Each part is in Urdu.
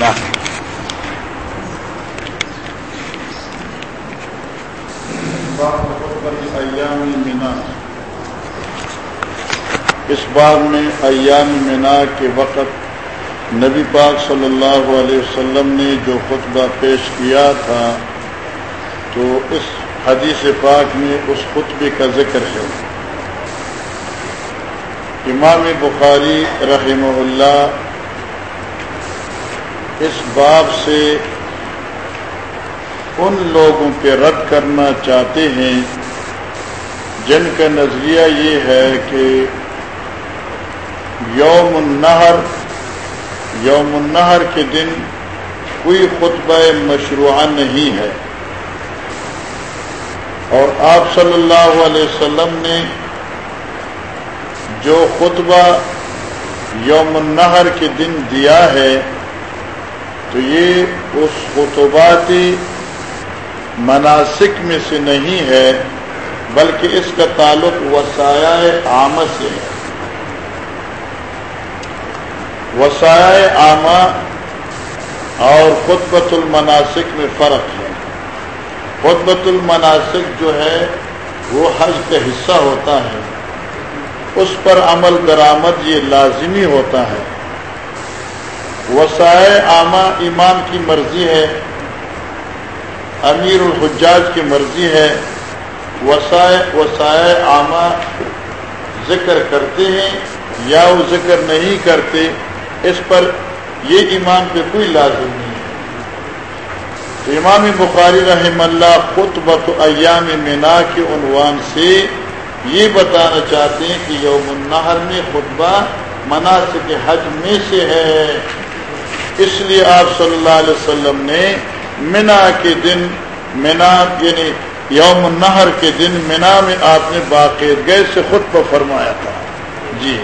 منا ایام منا اس بار میں ایام منا کے وقت نبی پاک صلی اللہ علیہ وسلم نے جو خطبہ پیش کیا تھا، تو اس حدیث پاک میں اس خطبے کا ذکر ہے۔ امام بخاری رحمہ اللہ اس باب سے ان لوگوں پہ رد کرنا چاہتے ہیں جن کا نظریہ یہ ہے کہ یوم النہر یوم النہر کے دن کوئی خطبہ مشروع نہیں ہے۔ اور آپ صلی اللہ علیہ وسلم نے جو خطبہ یوم النہر کے دن دیا ہے تو یہ اس خطباتی مناسک میں سے نہیں ہے، بلکہ اس کا تعلق وسایہ عامہ سے ہے۔ وسایہ عامہ اور خطبۃ المناسک میں فرق ہے۔ خطبۃ المناسک جو ہے، وہ حج کا حصہ ہوتا ہے۔ اس پر عمل درآمد یہ لازمی ہوتا ہے۔ وسائے عامہ امام کی مرضی ہے، امیر الحجاج کی مرضی ہے وسائے وسائے عامہ ذکر کرتے ہیں یا وہ ذکر نہیں کرتے، اس پر یہ امام پہ کوئی لازم نہیں ہے۔ تو امام بخاری رحم اللہ خطبۃ ایام مینا کے عنوان سے یہ بتانا چاہتے ہیں کہ یوم النہر میں خطبہ مناسب حج میں سے ہے۔ اس لیے آپ صلی اللہ علیہ وسلم نے منا کے دن منا یعنی یوم النہر کے دن منا میں آپ نے باقاعدگی سے خطبہ فرمایا تھا۔ جی۔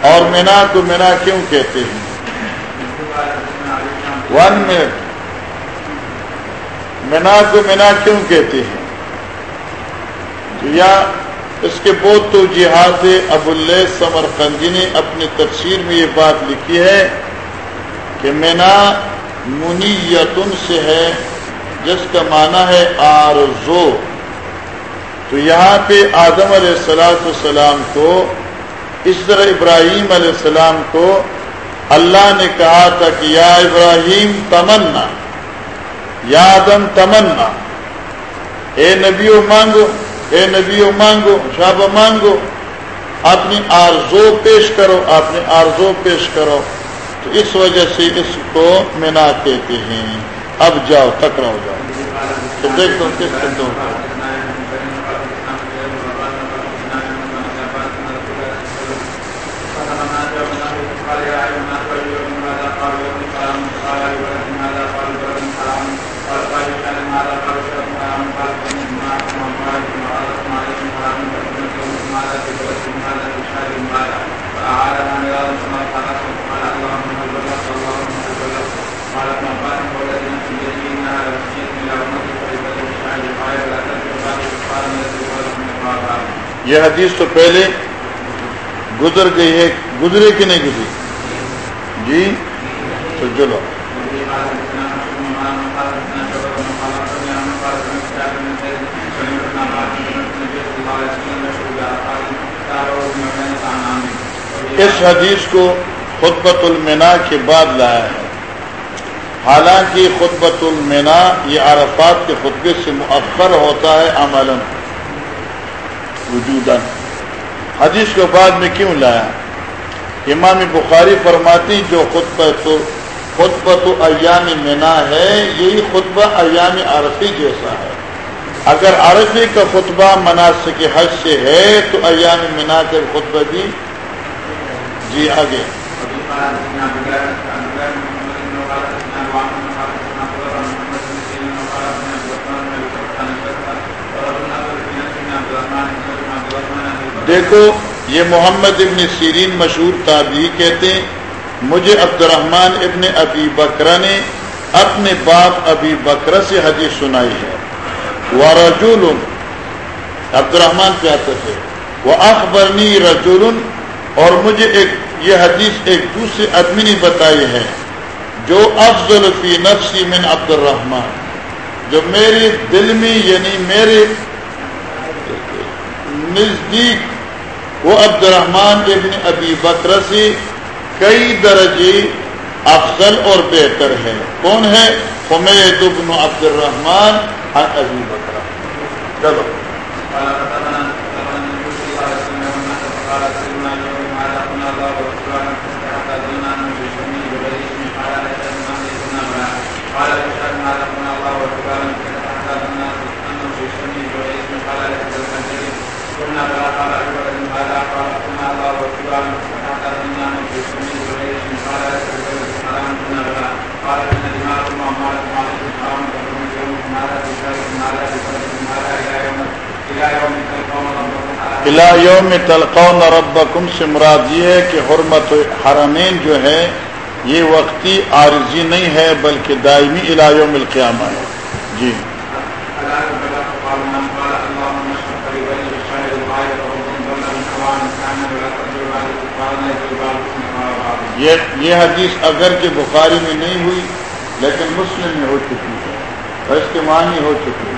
اور مینا کو مینا کیوں کہتے ہیں؟ ون منٹ مینا کو مینا کیوں کہتے ہیں؟ یا اس کے بہت تو جہاد ابو اللہ سمر خنجی نے اپنی تفسیر میں یہ بات لکھی ہے۔ کہ مینا منیتن سے ہے، جس کا معنی ہے آرزو۔ تو یہاں پہ آدم علیہ السلاۃ السلام کو، اس طرح ابراہیم علیہ السلام کو اللہ نے کہا تھا کہ یا ابراہیم تمنا، یا آدم تمنا۔ اے نبیو مانگو، اے نبی مانگو شاب مانگو، اپنی آرزو پیش کرو اپنی آرزو پیش کرو۔ تو اس وجہ سے اس کو مینا کہتے ہیں۔ اب جاؤ ٹکراؤ جاؤ۔ تو دیکھ لو کس دو۔ یہ حدیث تو پہلے گزر گئی ہے، گزرے کہ نہیں گزری؟ جی؟ تو چلو۔ اس حدیث کو خطبت المنا کے بعد لایا ہے۔ حالانکہ خطبت المنا یہ عرفات کے خطبے سے مؤخر ہوتا ہے عمل وجود حدیث کو بعد میں کیوں لایا؟ امام بخاری فرماتی جو خطبہ تو خطبہ تو ایام منا ہے، یہی خطبہ ایام عرفی جیسا ہے۔ اگر عرفی کا خطبہ مناسب حج سے ہے، تو ایام منا کے خطبہ بھی جی آگے۔ دیکھو، یہ محمد ابن سیرین مشہور تابعی کہتے ہیں۔ مجھے عبد الرحمن ابن ابی بکرا نے اپنے باپ ابی بکرا سے حدیث سنائی ہے۔ وہ رجول عبد الرحمان کہتے تھے۔ وہ اخبرنی رجول اور مجھے ایک، یہ حدیث ایک دوسرے آدمی نے بتائی ہے، جو افضل فی نفسی من عبد الرحمان جو میری دل میں یعنی میرے نزدیک وہ عبد الرحمان ابن ابی بکر سے کئی درجے افضل اور بہتر ہے کون ہے؟ حمید ابن عبد الرحمان ابی بکر۔ چلو۔ یوم تلقون ربکم سے مراد یہ ہے کہ حرمت حرمین جو ہے، یہ وقتی عارضی نہیں ہے، بلکہ دائمی یوم القیامہ ہے۔ جی۔ یہ حدیث اگر کہ بخاری میں نہیں ہوئی، لیکن مسلم میں ہو چکی ہے اور اس کے معنی ہو چکی ہے۔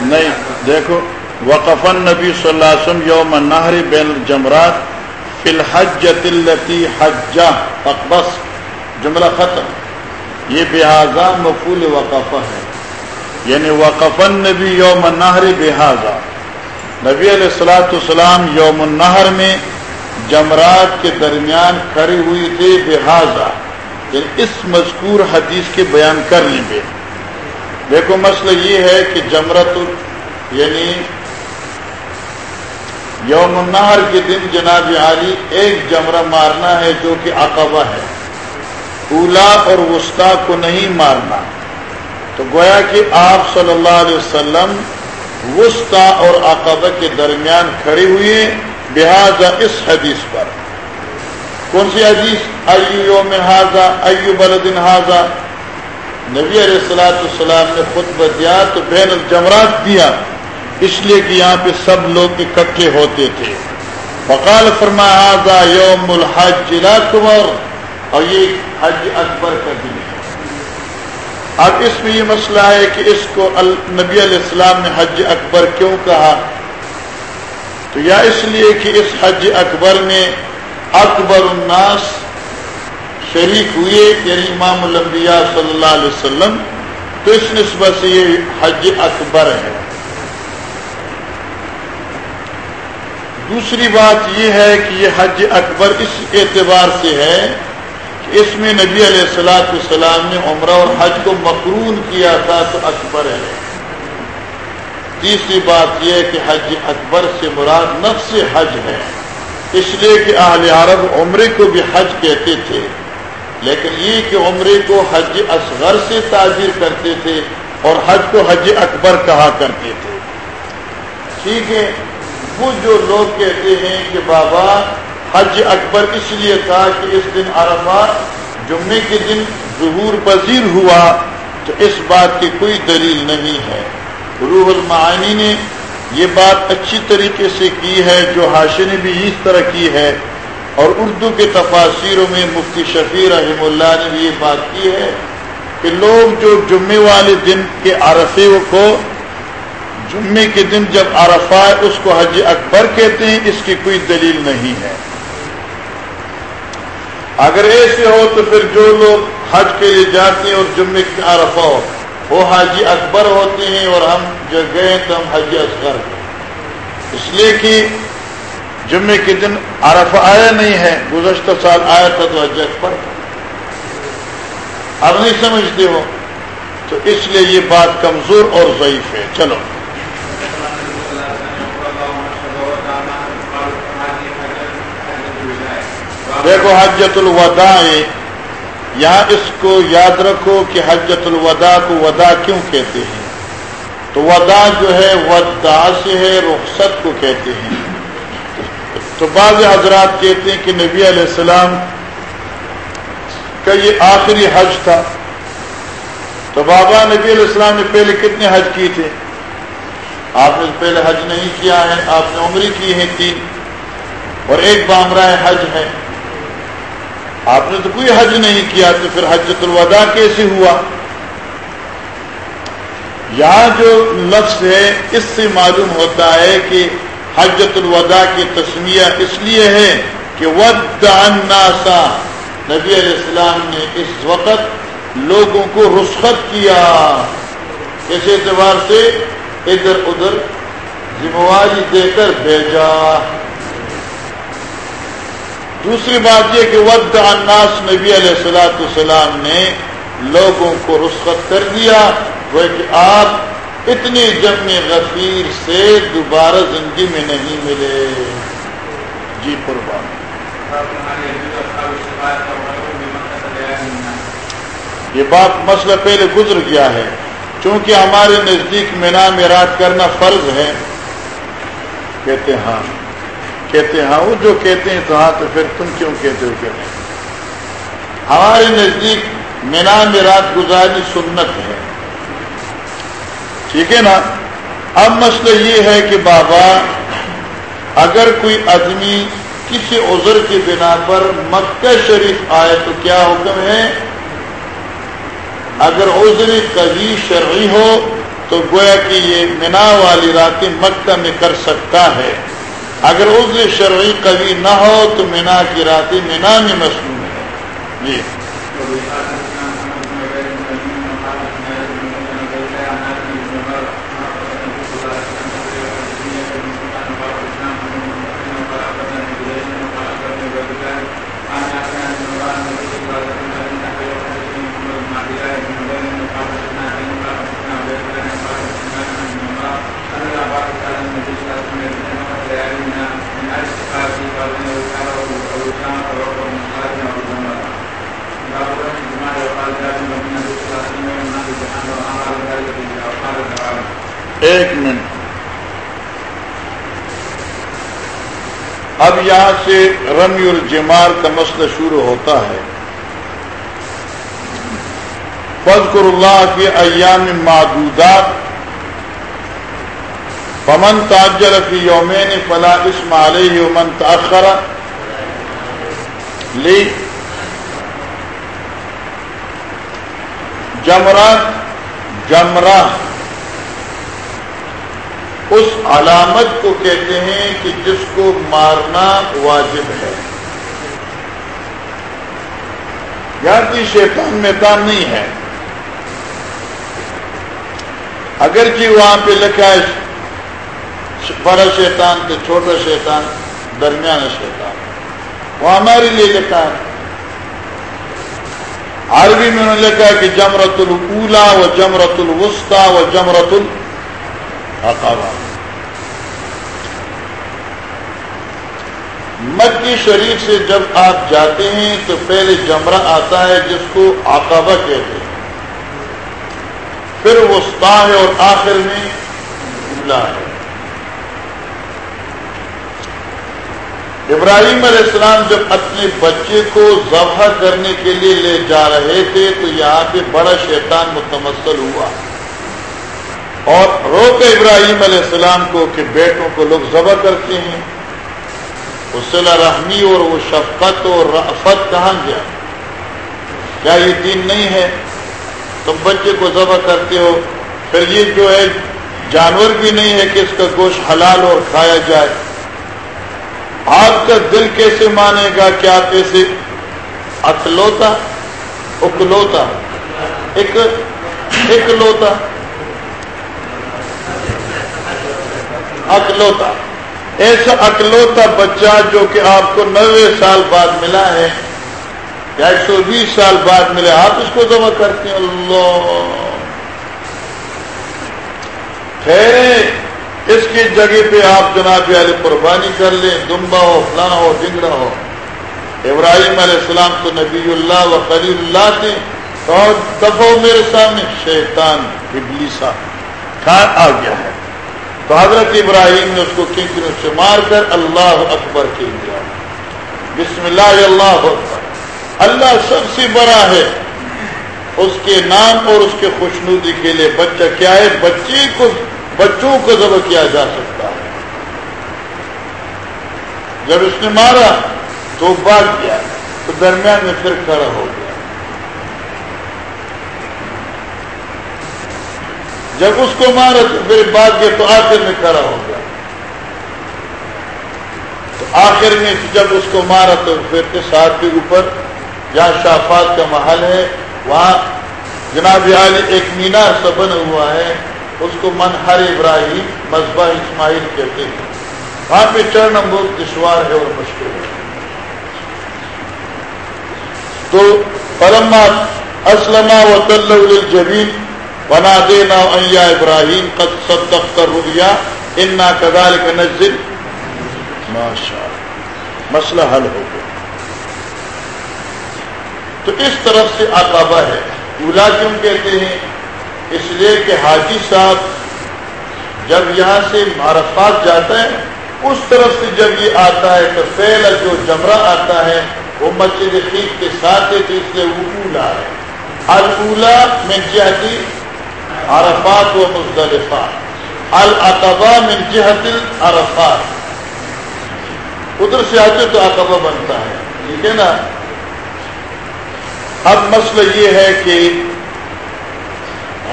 نہیں، دیکھو، وقف نبی صلی اللہ علیہ وسلم یوم نہر بین الجمرات فی الحج تلتی حجہ، اقبس، جملہ ختم۔ یہ بحاظہ مفول وقف ہے۔ یعنی وقف نبی یوم نہر بحاظہ نبی علیہ السلاۃ السلام یوم النہر میں جمرات کے درمیان کھڑی ہوئی تھی بحاظہ یعنی اس مذکور حدیث کے بیان کرنے میں۔ دیکھو، مسئلہ یہ ہے کہ جمرت یعنی یوم النہر کے دن جناب عالی ایک جمرہ مارنا ہے جو کہ عقبہ ہے۔ اولا اور وسطی کو نہیں مارنا۔ تو گویا کہ آپ صلی اللہ علیہ وسلم وسطی اور عقبہ کے درمیان کھڑی ہوئی لہذا اس حدیث پر۔ کون سی حدیث؟ ایو یوم حاضہ ایو بلدن حاضہ نبی علیہ السلاۃ السلام نے خطبہ دیا تو بین الجمرات دیا، اس لیے کہ یہاں پہ سب لوگ اکٹھے ہوتے تھے۔ فقال فرما یوم الحج اور یہ حج اکبر کا دن ہے۔ اب اس میں یہ مسئلہ ہے کہ اس کو نبی علیہ السلام نے حج اکبر کیوں کہا؟ تو یا اس لیے کہ اس حج اکبر میں اکبر الناس شریک ہوئے یعنی امام الانبیاء صلی اللہ علیہ وسلم تو اس نسبت سے یہ حج اکبر ہے؟ دوسری بات یہ ہے کہ یہ حج اکبر اس اعتبار سے ہے کہ اس میں نبی علیہ السلاۃ السلام نے عمرہ اور حج کو مقرون کیا تھا تو اکبر ہے۔ تیسری بات یہ ہے کہ حج اکبر سے مراد نفس حج ہے۔ اس لیے کہ اہل عرب عمرے کو بھی حج کہتے تھے۔ لیکن یہ کہ عمرے کو حج اصغر سے تعبیر کرتے تھے اور حج کو حج اکبر کہا کرتے تھے۔ ٹھیک ہے، وہ جو لوگ کہتے ہیں کہ بابا حج اکبر اس لیے تھا کہ اس دن عرفات جمعے کے دن ظہور پذیر ہوا، تو اس بات کی کوئی دلیل نہیں ہے۔ روح المعانی نے یہ بات اچھی طریقے سے کی ہے، جو حاشی نے بھی اس طرح کی ہے۔ اور اردو کے تفاصیروں میں مفتی شفیع رحم اللہ نے بھی یہ بات کی ہے کہ لوگ جو جمعے والے دن کے عرفے کو جمعے کے دن جب عرفہ ہے، اس کو حج اکبر کہتے ہیں، اس کی کوئی دلیل نہیں ہے۔ اگر ایسے ہو تو پھر جو لوگ حج کے لیے جاتے ہیں اور جمعے کے عرفہ ہو، وہ حاجی اکبر ہوتے ہیں اور ہم جب گئے تو ہم حج اصغر اس لیے کہ جمعے کے دن عرف آیا نہیں ہے، گزشتہ سال آیا تھا تو حج اکبر اب نہیں سمجھتے ہو؟ تو اس لیے یہ بات کمزور اور ضعیف ہے۔ چلو۔ دیکھو، حجت الوداع یہاں اس کو یاد رکھو کہ حجت الوداع کو ودا کیوں کہتے ہیں؟ تو ودا جو ہے ودا سے ہے، رخصت کو کہتے ہیں۔ تو بعض حضرات کہتے ہیں کہ نبی علیہ السلام کا یہ آخری حج تھا۔ تو بابا نبی علیہ السلام نے پہلے کتنے حج کیے تھے؟ آپ نے پہلے حج نہیں کیا ہے، آپ نے عمری کی ہے تین۔ اور ایک بامرہ حج ہے۔ آپ نے تو کوئی حج نہیں کیا تو پھر حجت الوداع کیسے ہوا؟ یہاں جو لفظ ہے، اس سے معلوم ہوتا ہے کہ حجت الوداع کی تسمیہ اس لیے ہے کہ ود الناسا نبی علیہ السلام نے اس وقت لوگوں کو رخصت کیا۔ اس اعتبار سے ادھر ادھر ذمہ دے کر بھیجا۔ دوسری بات یہ کہ ود الناس، نبی علیہ السلاۃ السلام نے لوگوں کو رخصت کر دیا۔ وہ کہ آپ اتنی جم غفیر سے دوبارہ زندگی میں نہیں ملے۔ جی قربان۔ یہ بات مسئلہ پہلے گزر گیا ہے۔ چونکہ ہمارے نزدیک مینا میرات کرنا فرض ہے۔ کہتے ہاں کہتے ہاں وہ جو کہتے ہیں تو ہاں تو پھر تم کیوں کہتے ہو کہتے ہیں ہمارے نزدیک مینا میرات گزارنی سنت ہے۔ ٹھیک ہے نا؟ اب مسئلہ یہ ہے کہ بابا، اگر کوئی آدمی کسی عذر کی بنا پر مکہ شریف آئے تو کیا حکم ہے؟ اگر عذر کبھی شرعی ہو تو گویا کہ یہ مینا والی راتیں مکہ میں کر سکتا ہے۔ اگر عذر شرعی کبھی نہ ہو تو مینا کی راتیں مینا میں مصنوع ہے۔ جی۔ ایک منٹ۔ اب یہاں سے رمی الجمار کا مسئلہ شروع ہوتا ہے۔ فضکر اللہ کے ایام معدودات۔ پمن تاجر فی یومین فلا اسم علیہ ومن تاخر لی۔ جمرات جمرہ۔ اس علامت کو کہتے ہیں کہ جس کو مارنا واجب ہے۔ یا کہ جی، شیطان میدان نہیں ہے۔ اگرچہ وہاں پہ لکھا ہے، بڑا شیطان تو چھوٹا شیطان درمیان شیطان۔ وہ ہمارے لیے لکھا ہے۔ عربی میں انہوں نے لکھا ہے کہ جمرت الا و جمرت الوسطی و جمرت ال مکی شریف سے جب آپ جاتے ہیں تو پہلے جمرہ آتا ہے جس کو آکابہ کہتے ہیں۔ پھر وسطی ہے اور آخر میں ہے۔ ابراہیم علیہ السلام جب اپنے بچے کو ذبح کرنے کے لیے لے جا رہے تھے تو یہاں پہ بڑا شیطان متمثل ہوا۔ اور روک ابراہیم علیہ السلام کو کہ بیٹوں کو لوگ ذبح کرتے ہیں۔ اسلح رحمی اور وہ شفقت اور رفت کہاں گیا؟ کیا یہ دین نہیں ہے؟ تم بچے کو ذبح کرتے ہو۔ پھر یہ جو ہے، جانور بھی نہیں ہے کہ اس کا گوشت حلال اور کھایا جائے۔ آپ کا دل کیسے مانے گا کہ آپ ایسے اکلوتا؟ اکلوتا۔ ایک اکلوتا اکلوتا۔ ایسا اکلوتا بچہ جو کہ آپ کو نوے سال بعد ملا ہے، یا ایک سو بیس سال بعد ملے، آپ اس کو جمع کرتے ہیں۔ اللہ۔ ٹھہرے اس کی جگہ پہ آپ جناب علی قربانی کر لیں، دمبا ہو فلانا ہو جنگڑا ہو۔ ابراہیم علیہ السلام تو نبی اللہ و خلیل اللہ تھے۔ اور دفعہ میرے سامنے شیطان، ابلیسا۔ کھان آ گیا ہے۔ تو حضرت ابراہیم نے اس کو کنکروں سے مار کر اللہ اکبر کے دیا۔ بسم اللہ اللہ اکبر۔ اللہ سب سے بڑا ہے۔ اس کے نام اور اس کے خوشنودی کے لیے بچہ کیا ہے؟ بچے کو، بچوں کو ذبح کیا جا سکتا ہے۔ جب اس نے مارا تو بھاگ گیا۔ تو درمیان میں پھر کھڑا ہو گیا۔ جب اس کو مارا تو پھر بھاگ گیا تو آخر میں کھڑا ہو گیا۔ تو آخر میں جب اس کو مارا تو پھر کے ساتھ کے اوپر جہاں شافات کا محل ہے، وہاں جناب علی ایک مینار سا بنا ہوا ہے۔ اس کو منہر ابراہیم مذبح اسماعیل کہتے ہیں۔ وہاں پہ چڑھنا بہت دشوار ہے اور مشکل ہے۔ تو پرما اسلم و طلبین بنا دینا ابراہیم قد صدق کر ریا انا کدال کا نزل ماشاء مسئلہ حل ہو گیا. تو اس طرف سے آتابہ ہے. اولا کیوں کہتے ہیں، اس لیے کہ حاجی صاحب جب یہاں سے معرفات جاتا ہے، اس طرف سے جب یہ آتا ہے تو پہلا جو جمرہ آتا ہے، وہ مسجد خیف کے ساتھ ہے تو اس لیے وہ اولا ہے۔ الا میں جہتی عرفات و مزدلفہ الطبا میں جہت عرفات ادھر سے آتے تو اقبا بنتا ہے. ٹھیک ہے نا؟ اب مسئلہ یہ ہے کہ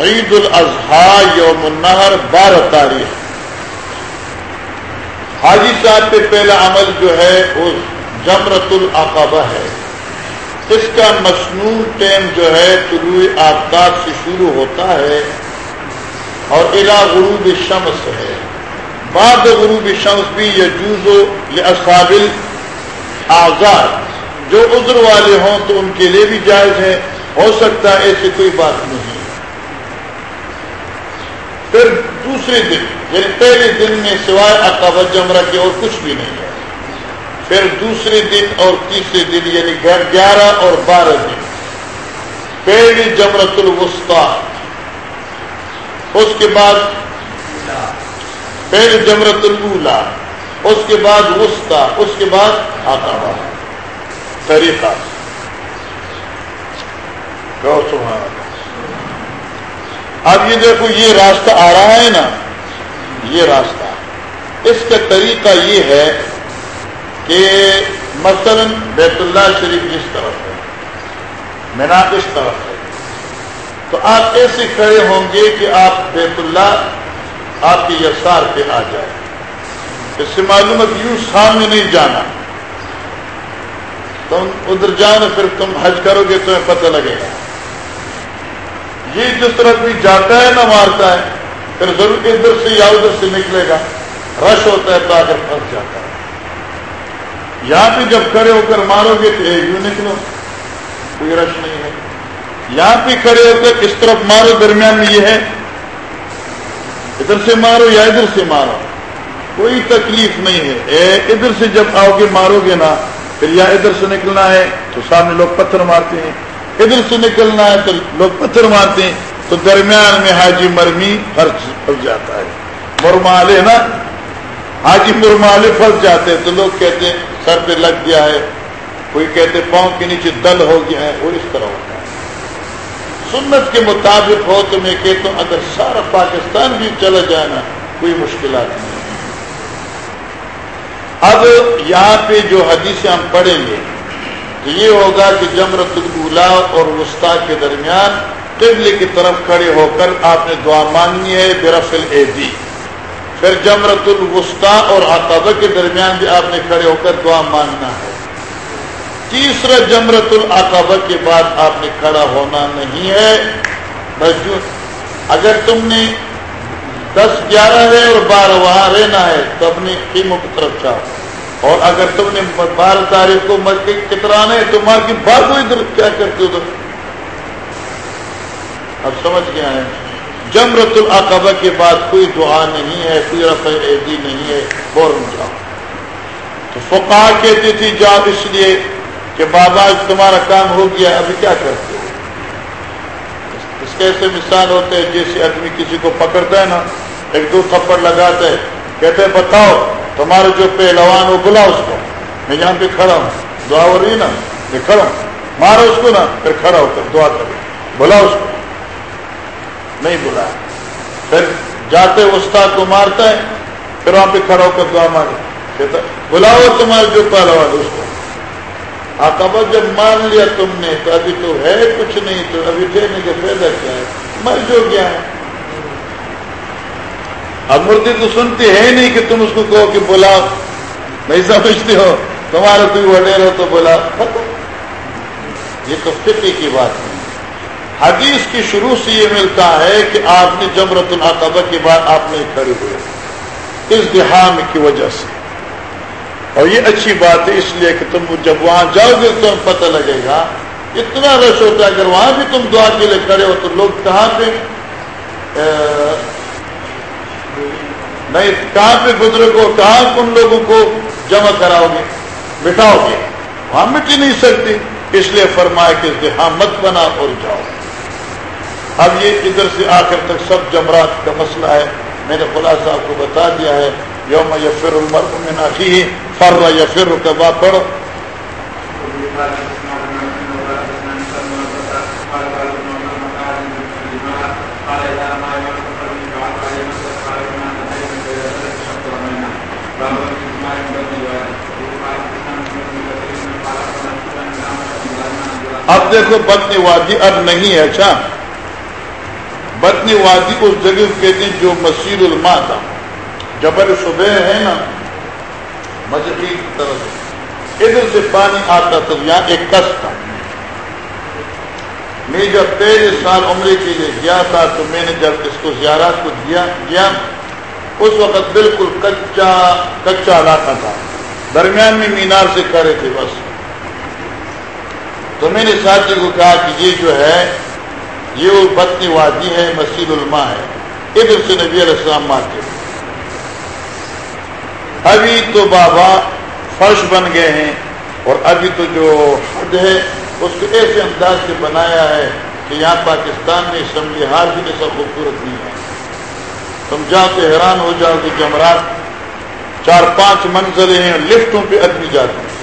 عید الاضحیٰ یوم النہر بارہ تاریخ. حاجی صاحب پہ پہلا عمل جو ہے، وہ جمرت العقبہ ہے. اس کا مصنوع ٹائم جو ہے طلوع آفتاب سے شروع ہوتا ہے اور الا غروب شمس ہے۔ بعد غروب شمس بھی یجوز و اصابل آزاد جو عذر والے ہوں تو ان کے لیے بھی جائز ہے۔ ہو سکتا ہے ایسی کوئی بات نہیں۔ پھر دوسرے دن یعنی پہلے دن میں سوائے عقبہ جمرہ کے اور کچھ بھی نہیں۔ ہے پھر دوسرے دن اور تیسرے دن یعنی گھر گیارہ اور بارہ دن۔ پہلی جمرت الوسطی۔ اس کے بعد پہلی جمرت الا اس کے بعد وسطی۔ اس کے بعد آتا طریقہ۔ اب یہ دیکھو، یہ راستہ آ رہا ہے نا۔ یہ راستہ۔ اس کا طریقہ یہ ہے کہ مثلا بیت اللہ شریف جس طرف ہے مینا اس طرف ہے، تو آپ ایسے کھڑے ہوں گے کہ آپ بیت اللہ، آپ کے یسار پہ آ جائے اس سے معلومات یوں سامنے نہیں جانا۔ تم ادھر جانا پھر تم حج کرو گے تمہیں پتہ لگے گا۔ یہ جس طرح بھی جاتا ہے نہ مارتا ہے، پھر ضرور ادھر سے یا ادھر سے نکلے گا۔ رش ہوتا ہے تو آ کر پھنس جاتا ہے۔ یہاں پہ جب کھڑے ہو کر مارو گے تو یوں نکلو، کوئی رش نہیں ہے۔ یہاں پہ کھڑے ہو کر اس طرف مارو، درمیان میں یہ ہے، ادھر سے مارو یا ادھر سے مارو۔ کوئی تکلیف نہیں ہے۔ ادھر سے جب آؤ گے، مارو گے نا، پھر یا ادھر سے نکلنا ہے تو سامنے لوگ پتھر مارتے ہیں۔ ادھر سے نکلنا ہے تو لوگ پتھر مارتے ہیں۔ تو درمیان میں حاجی مرمی پھنس جاتا ہے۔ مرمالے نا، حاجی مرمالے پھنس جاتے ہیں تو لوگ کہتے ہیں سر پہ لگ گیا ہے، کوئی کہتے پاؤں کے نیچے دل ہو گیا ہے، وہ اس طرح ہوتا ہے۔ سنت کے مطابق ہو تو میں کہتا ہوں، اگر سارا پاکستان بھی چلا جائے نا کوئی مشکلات نہیں۔ اب یہاں پہ جو حدیثیں ہم پڑھیں گے، تو یہ ہوگا کہ جمرت الا اور وسطی کے درمیان قبل کی طرف کھڑے ہو کر آپ نے دعا مانگی ہے برفل ایدی پھر جمرت الوسطی اور عقبہ کے درمیان بھی آپ نے کھڑے ہو کر دعا مانگنا ہے۔ تیسرا جمرت العقبہ کے بعد آپ نے کھڑا ہونا نہیں ہے۔ بس اگر تم نے دس گیارہ ہے اور بارہ وہاں رہنا ہے، تو اپنی قیموں کی طرف چاہو اور اگر تم نے بارہ تاریخ کو مر کے کترانا ہے، تو مار کی بار کو ادھر، کیا کرتے ادھر اب سمجھ گیا ہے جمرت العقبہ کے بعد کوئی دعا نہیں ہے، کوئی رفع نہیں ہے، فوراً جاؤ۔ تو فقا کہتی تھی، جاؤ اس لیے کہ بابا تمہارا کام ہو گیا، ابھی کیا کرتے ہو؟ اس کے ایسے مثال ہوتے ہیں، جیسے آدمی کسی کو پکڑتا ہے نا، ایک دو تھپڑ لگاتا ہے، کہتے ہیں، بتاؤ، تمہارے جو پہلوان ہو بلا اس کو۔ میں یہاں پہ کھڑا ہوں، دعا ہو رہی نا، میں کھڑا ہوں۔ مارو اس کو نا، پھر کھڑا ہو کر دعا کرو بلا اس کو۔ نہیں بلا پھر جاتے استاد کو مارتا ہے، پھر وہاں پہ کھڑا ہو کر دعا مارے کہتا بلاؤ تمہارے جو پہلوان اس کو۔ آقابہ جب مان لیا تم نے، تو ابھی تو ہے کچھ نہیں، تو ابھی دینے کا فائدہ کیا ہے۔ مر جو گیا ہے۔ اب مردی تو سنتی ہے نہیں کہ تم اس کو کہو کہ بلاؤ نہیں سمجھتے ہو، تمہارا کوئی وڈیر ہو تو بلا یہ تو فکر کی بات ہے۔ حدیث کی شروع سے یہ ملتا ہے کہ آپ نے جمرت العقبہ کے بعد آپ نے کھڑے ہوئے۔ اس دہام کی وجہ سے۔ اور یہ اچھی بات ہے اس لیے کہ تم جب وہاں جاؤ گے تو پتہ لگے گا۔ اتنا رش ہوتا ہے، اگر وہاں بھی تم دعا کے لیے کھڑے ہو تو لوگ کہاں پہ؟ نہیں، کہاں پہ بزرگ ہو کہاں ان لوگوں کو جمع کراؤ گے، بٹھاؤ گے؟ وہاں مٹ ہی نہیں سکتی اس لیے فرمایا کہ ہاں مت بنا اور جاؤ۔ اب یہ ادھر سے آخر تک سب جمرات کا مسئلہ ہے۔ میں نے خلاصہ آپ کو بتا دیا ہے۔ یوم یفر المر من اخی فر یفر کبا پڑھو اب دیکھو بطنی وادی اب نہیں ہے اچھا۔ بطنی وادی اس جگہ کہتے ہیں جو مسیر الما تھا۔ جبل صبح ہے نا مذہبی طرف۔ ادھر سے پانی آتا تھا، یہاں ایک کس تھا۔ میں جب پہلے سال عمرے کے لیے گیا تھا، تو میں نے جب اس کو زیارات کو دیا، گیا، اس وقت بالکل کچا کچا علاقہ تھا۔ درمیان میں مینار سے کھڑے تھے بس۔ تو میں نے ساتھی کو کہا کہ یہ جو ہے یہ وہ بطنی وادی ہے، مسجد الما ہے۔ ادھر سے نبی علیہ السلام مارتے ابھی تو بابا فرش بن گئے ہیں اور ابھی تو جو حد ہے، اس کو ایسے انداز سے بنایا ہے کہ یہاں پاکستان میں اسمبلی ہار بھی ایسا خوبصورت نہیں ہے۔ تم جا کے حیران ہو جاؤ کہ جمرات چار پانچ منزلیں ہیں لفٹوں پہ آدمی جاتے ہیں۔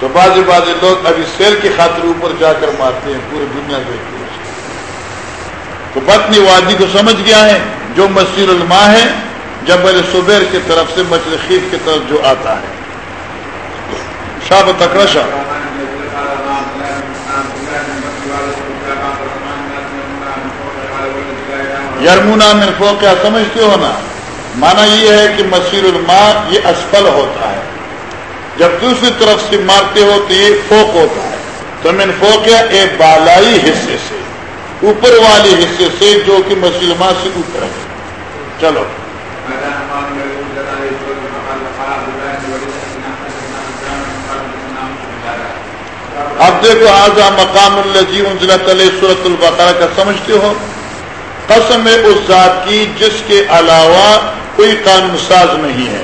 تو بعض بعض لوگ ابھی سیل کی خاطر اوپر جا کر مارتے ہیں پوری دنیا دیکھتے ہیں تو پتنی وادی کو سمجھ گیا ہے، جو مسیر الماء ہے، جبل صبیر کی طرف سے مشرقیب کی طرف جو آتا ہے۔ شاب تکرشا یرمونا میں فوقیا سمجھتے ہو نا؟ مانا یہ ہے کہ مسیر الماء یہ اسفل ہوتا ہے۔ جب دوسری طرف سے مارتے ہو تو یہ فوق ہوتا ہے۔ تو من فوقیا ایک بالائی حصے سے، اوپر والے حصے سے جو کہ مسلمہ سے اوپر ہے۔ چلو۔ اب دیکھو آزا مقام الجی انزلت علیہ صورت البقرہ کا سمجھتے ہو۔ قسم اس ذات کی جس کے علاوہ کوئی قانون ساز نہیں ہے۔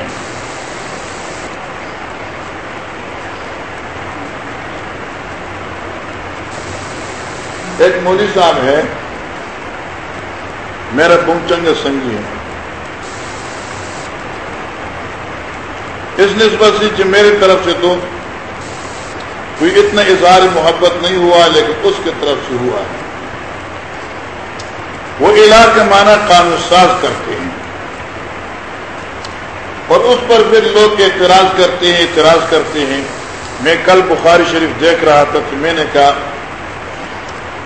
ایک مودی صاحب ہے میرا بمچنگ سنگی ہے اس نسبت سے میری طرف سے تو کوئی اتنا اظہار محبت نہیں ہوا، لیکن اس کی طرف سے ہوا۔ ہے وہ علاج کا معنی قانون ساز کرتے ہیں۔ اور اس پر پھر لوگ اعتراض کرتے ہیں، اعتراض کرتے ہیں۔ میں کل بخاری شریف دیکھ رہا تھا کہ میں نے کہا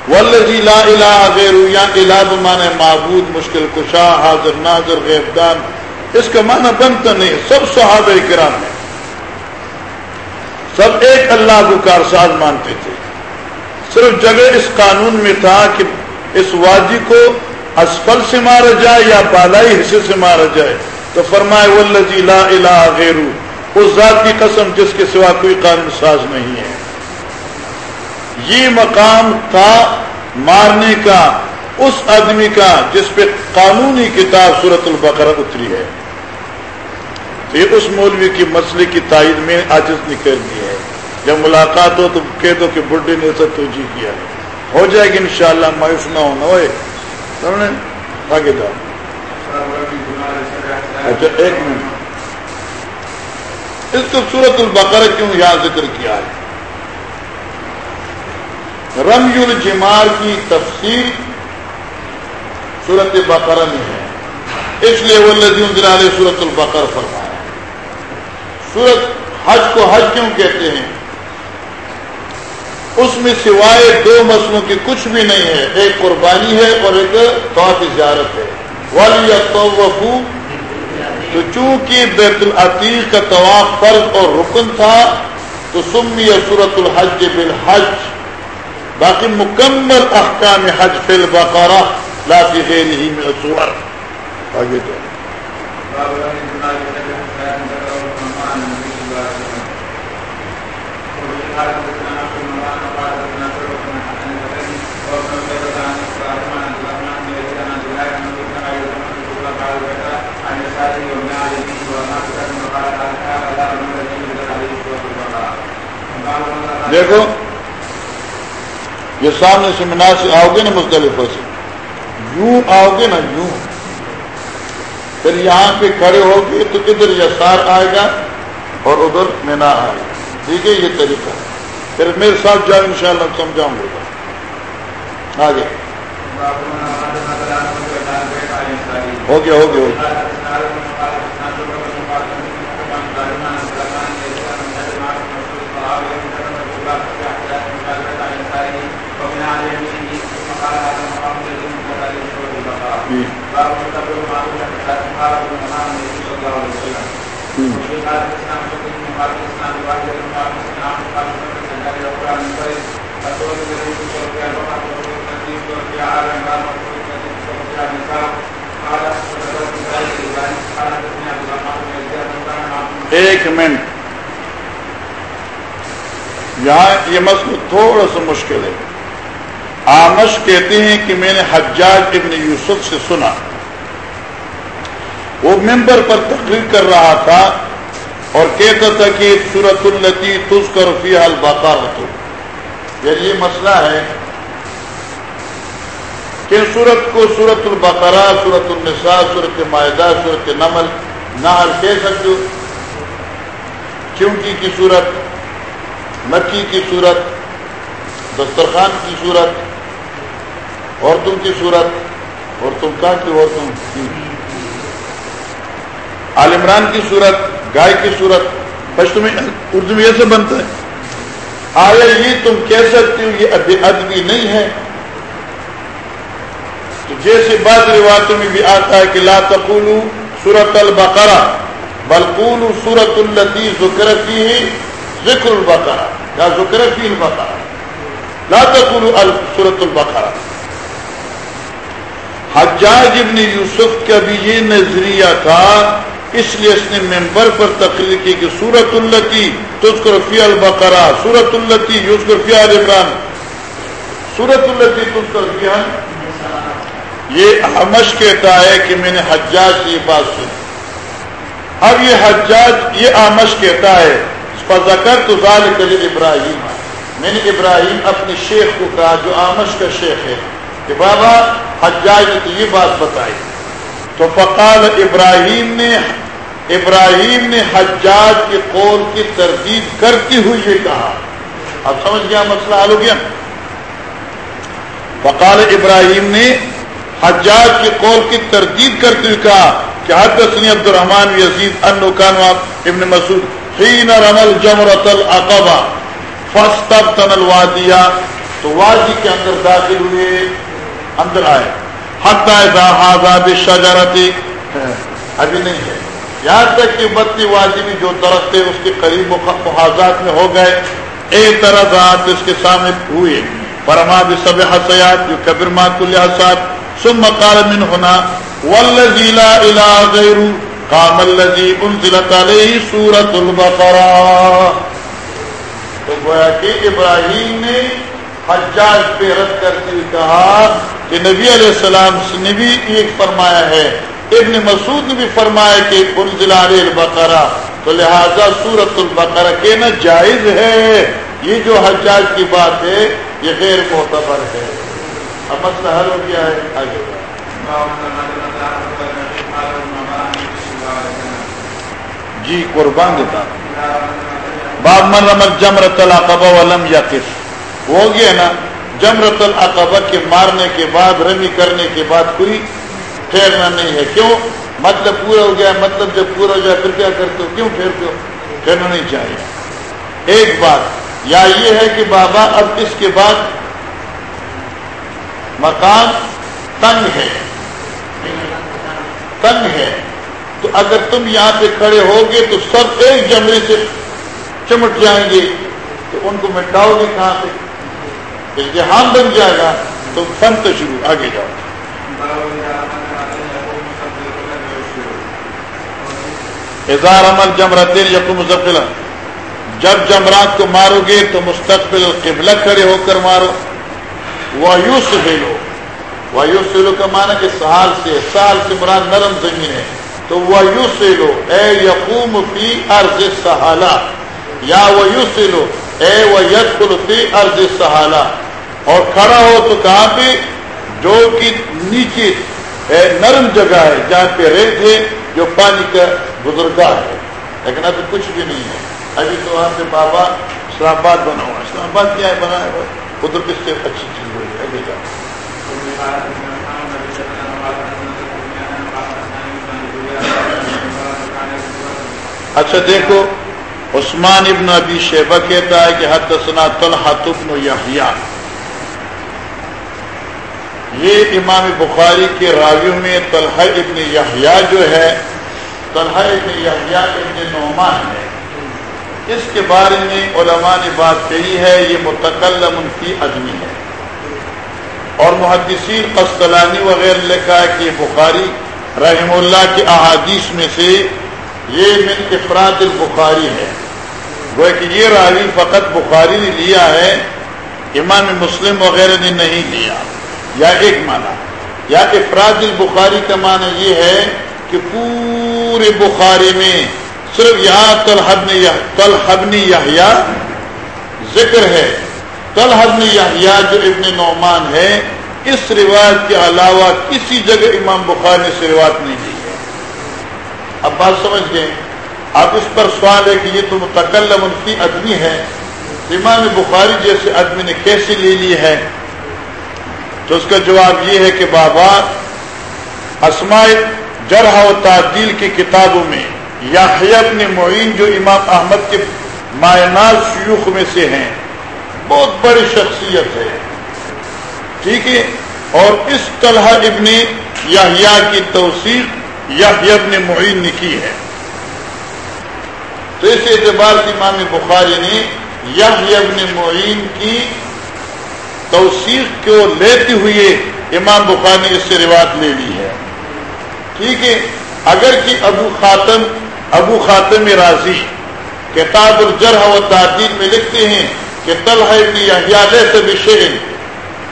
ولزی لا الہ غیر یا الہ بمانے معبود، مشکل کشا، حاضر ناظر، غیبدان، اس کا معنی بنتا نہیں، سب صحابہ کرام ہیں۔ سب ایک اللہ کو کارساز مانتے تھے۔ صرف جگہ اس قانون میں تھا کہ اس وادی کو اسفل سے مارا جائے یا بالائی حصے سے مارا جائے۔ تو فرمائے، والذی لا الہ غیرو، اس ذات کی قسم جس کے سوا کوئی قانون ساز نہیں ہے۔ یہ مقام تھا مارنے کا، اس آدمی کا جس پہ قانونی کتاب صورت البقرہ اتری ہے۔ تو یہ اس مولوی کی مسئلے کی تائید میں عاجز نکل دی ہے۔ جب ملاقات ہو تو کہہ دو کہ بڈے نے ایسا توجہ کیا ہو جائے گی انشاءاللہ، مایوس نہ ہونا ہوئے سمجھے؟ آگے جاؤ۔ اچھا ایک منٹ۔ اس کو سورت البقر کیوں یہاں ذکر کیا ہے؟ رمی الجمار کی تفصیل سورت بقرہ میں ہے۔ اس لیے وہ لذیذ علیہ سورت البقر فرمایا۔ سورت حج کو حج کیوں کہتے ہیں؟ اس میں سوائے دو مسلوں کی کچھ بھی نہیں ہے۔ ایک قربانی ہے اور ایک طواف زیارت ہے۔ والی تو چونکہ بیت العتیق کا طواف فرض اور رکن تھا، تو سمی صورت الحج بالحج باقی مکمل احکام حج فی البقرہ لا فی غیرہ من الصور. آگے تو. دیکھو یہ سامنے سیمینار سے آؤ گے نا مختلف سے۔ یوں آؤ گے نا یوں۔ پھر یہاں پہ کھڑے ہو گے تو ادھر یسار آئے گا اور ادھر مینا آئے گا۔ ٹھیک ہے، یہ طریقہ۔ پھر میرے ساتھ جاؤ ان شاء اللہ سمجھاؤں گا آگے۔ ہو گیا ہو گیا ایک منٹ۔ یہاں یہ مسئلہ تھوڑا سا مشکل ہے۔ آمش کہتے ہیں کہ میں نے حجاج ابن یوسف سے سنا۔ وہ ممبر پر تقریر کر رہا تھا اور کہتا تھا کہ سورت التی تس کر فی الباقا یعنی یہ مسئلہ ہے کہ سورت کو سورت البقرا سورت النساء، سورت معدہ سورت نمل نہ کہہ سکتے چونکی کی صورت مکی کی صورت دسترخوان کی صورت عورتوں کی صورت اور تم کا کی عورتوں کی۔ عال عمران کی صورت گائے کی صورت پشتو میں اردو میں ایسے بنتا ہے۔ آیا یہ تم کہہ سکتے ہو یہ ادبی نہیں ہے؟ جیسے بعض روایتوں میں بھی آتا ہے کہ لا تقولو سورت البقرہ بلکول سورت التی ذکر فی ذکر البقرہ یا ذکر فی البقرہ لا تقولو سورت البقرہ حجاج ابن یوسف کا بھی یہ نظریہ تھا، اس لیے اس نے ممبر پر تقریر کی کہ سورت التی تذکر فی البقرہ سورت التی یوسکر فی عمران۔ سورت التی تذکر فی یہ ہمش کہتا ہے کہ میں نے حجاج سے یہ بات سنی اب یہ حجاج یہ آمش کہتا ہے فذکر تو ابراہیم میں نے ابراہیم اپنے شیخ کو کہا، جو آمش کا شیخ ہے، کہ بابا، حجاج نے تو یہ بات بتائی۔ تو فقال ابراہیم نے ابراہیم نے حجاج کے قول کی تردید کرتی ہوئی یہ کہا۔ اب سمجھ گیا مسئلہ حل ہو گیا؟ فقال ابراہیم نے حجاج کے قول کی تردید کرتے ہوئے کہا کہ حدثنی عبد الرحمن یزید انو کانوا ابن مسعود حین رمل جمرۃ العقبہ فاستبطن الوادیہ، تو وادی کے اندر داخل ہوئے، اندر آئے۔ حتی اذا حاذا بالشجرۃ ابھی نہیں ہے۔ یہاں تک کہ بتی وادی میں جو درخت ہے اس کے قریب محاذات میں ہو گئے۔ ایک طرح اس کے سامنے ہوئے۔ فرما بسب حسیات جو کبر ما کل حسات ثم قال من هنا، والذي لا اله غيره، قام الذي انزلت عليه سوره البقره تو گویا کہ ابراہیم نے حجاج پہ رد کرتے ہوئے کہا کہ نبی علیہ السلام نے بھی ایک فرمایا ہے، ابن مسعود نے بھی فرمایا کہ انزل علیہ البقرہ۔ تو لہذا سورت البقرہ کے نا جائز ہے۔ یہ جو حجاج کی بات ہے، یہ غیر معتبر ہے۔ اب مسئلہ حل ہو گیا ہے، آگے۔ جی قربان دیتا باب من رمل جمرت العقبہ ولم یقف ہو گیا نا جمرت العقبہ کے مارنے کے بعد، رمی کرنے کے بعد کوئی ٹھہرنا نہیں ہے۔ کیوں؟ مطلب پورا ہو گیا مطلب جب پورا ہو جائے، پھر کیا کرتے ہو؟ کیوں پھیرتے ہو؟ پھیرنا نہیں چاہیے۔ ایک بات، یا یہ ہے کہ بابا، اب اس کے بعد مکان تنگ ہے۔ تنگ ہے۔ تو اگر تم یہاں پہ کھڑے ہوگے تو سب ایک جمرے سے چمٹ جائیں گے۔ تو ان کو مٹاؤ گے کہاں پہ؟ التحام بن جائے گا۔ تو فن تو شروع، آگے جاؤ۔ اظہار عمل جمرتین یقم مزفل جب جمرات کو مارو گے تو مستقبل قبلہ کھڑے ہو کر مارو۔ وایوس لو وایوس لو کا مانا کہ سال سے سال سے مراد نرم زمین ہے۔ تو وایوس لو اے یقوم فی ارض سہالا یا وایوس لو اے ویدخل فی ارض سہالا اور کھڑا ہو تو کہاں پہ؟ جو کہ نیچے نرم جگہ ہے، جہاں پہ ریت ہے، جو پانی کا بزرگاہ ہے۔ لیکن ابھی کچھ بھی نہیں ہے۔ ابھی تو وہاں پہ بابا اسلام آباد بنا ہوا اسلام آباد کیا ہے؟ بنا ہے۔ ادھر کس سے اچھی چیز ہوئی ہے ابھی اچھا دیکھو، عثمان ابن ابی شیبہ کہتا ہے کہ حد سنا طلحہ ابن یحییٰ۔ یہ امام بخاری کے راویوں میں طلحہ ابن یحییٰ جو ہے، طلحہ ابن یحییٰ ابن نعمان ہے۔ اس کے بارے میں علماء نے بات کہی ہے، یہ متکلم ان کی آدمی ہے۔ اور محدثین قسطلانی وغیرہ لکھا ہے کہ بخاری رحم اللہ کی احادیث میں سے یہ من افراد البخاری ہے۔ وہ کہ یہ راوی فقط بخاری نے لیا ہے، امام مسلم وغیرہ نے نہیں لیا۔ یا ایک معنی، یا افراد البخاری کا معنی یہ ہے کہ پورے بخاری میں صرف یہاں تلحبنی یا ذکر ہے۔ تلحبنی یا جو ابن نعمان ہے، اس روایت کے علاوہ کسی جگہ امام بخاری نے سے روایت نہیں دی ہے اب بات سمجھ گئے؟ اب اس پر سوال ہے کہ یہ تو متکلم ان کی آدمی ہے۔ امام بخاری جیسے آدمی نے کیسے لے لی ہے؟ تو اس کا جواب یہ ہے کہ بابا، اسماء جرح و تعدیل کی کتابوں میں یا نے معین جو امام احمد کے مائناز شیوخ میں سے ہیں، بہت بڑی شخصیت ہے۔ ٹھیک ہے؟ اور اس طلحہ ابن یا کی توثیق یا ابن معین نے کی ہے۔ تو اس اعتبار سے امام بخاری نے یا ابن معین کی توثیق کو لیتے ہوئے امام بخاری نے اس سے روایت لے لی ہے۔ ٹھیک ہے؟ اگر کہ ابو خاتم ابو خاتم راضی کتاب الجرح و تعدیل میں لکھتے ہیں کہ طلحہ ابن یحییٰ سے بشیر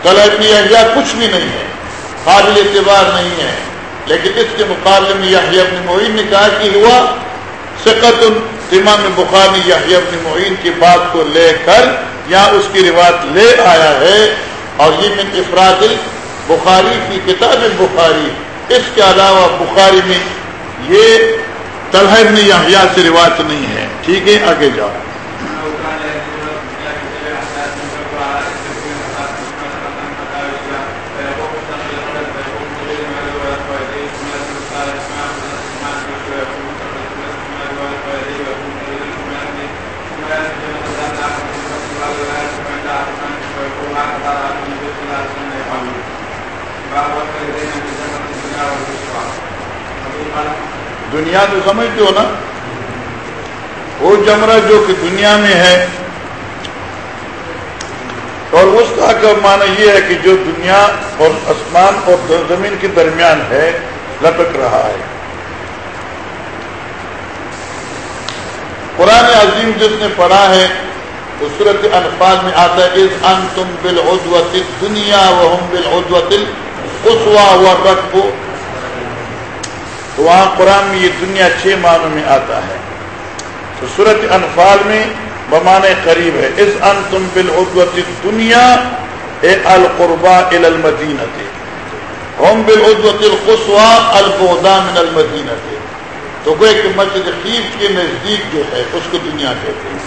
طلحہ ابن احیاء کچھ بھی نہیں ہے، قابل اعتبار نہیں ہے۔ لیکن اس کے مقابلے میں یحییٰ ابن معین نے کہا کہ ہوا سقت امام بخاری یحییٰ ابن معین کی بات کو لے کر یہاں اس کی روایت لے آیا ہے۔ اور یہ من افراد بخاری کی کتاب بخاری۔ اس کے علاوہ بخاری میں یہ طلحہ ابن یحییٰ سے روایت نہیں ہے۔ ٹھیک ہے آگے جاؤ۔ دنیا تو سمجھتے ہو نا؟ وہ جمرہ جو کہ دنیا میں ہے، اور اس کا معنی یہ ہے کہ جو دنیا اور آسمان اور زمین کے درمیان ہے لٹک رہا ہے۔ قرآن عظیم جس نے پڑھا ہے تو صورت انفاظ میں آتا ہے اس ان تم بل دنیا و ہم بل اسوا و رقب تو وہاں قرآن میں یہ دنیا چھ معنوں میں آتا ہے۔ تو صورت انفال میں بمانے قریب ہے۔ اس ان تم بالعدوت دنیا اے القربا المدینہ ہم بالعدوت القصوا البودا من المدینہ تو وہ ایک مسجد خیف کے نزدیک جو ہے، اس کو دنیا کہتے ہیں۔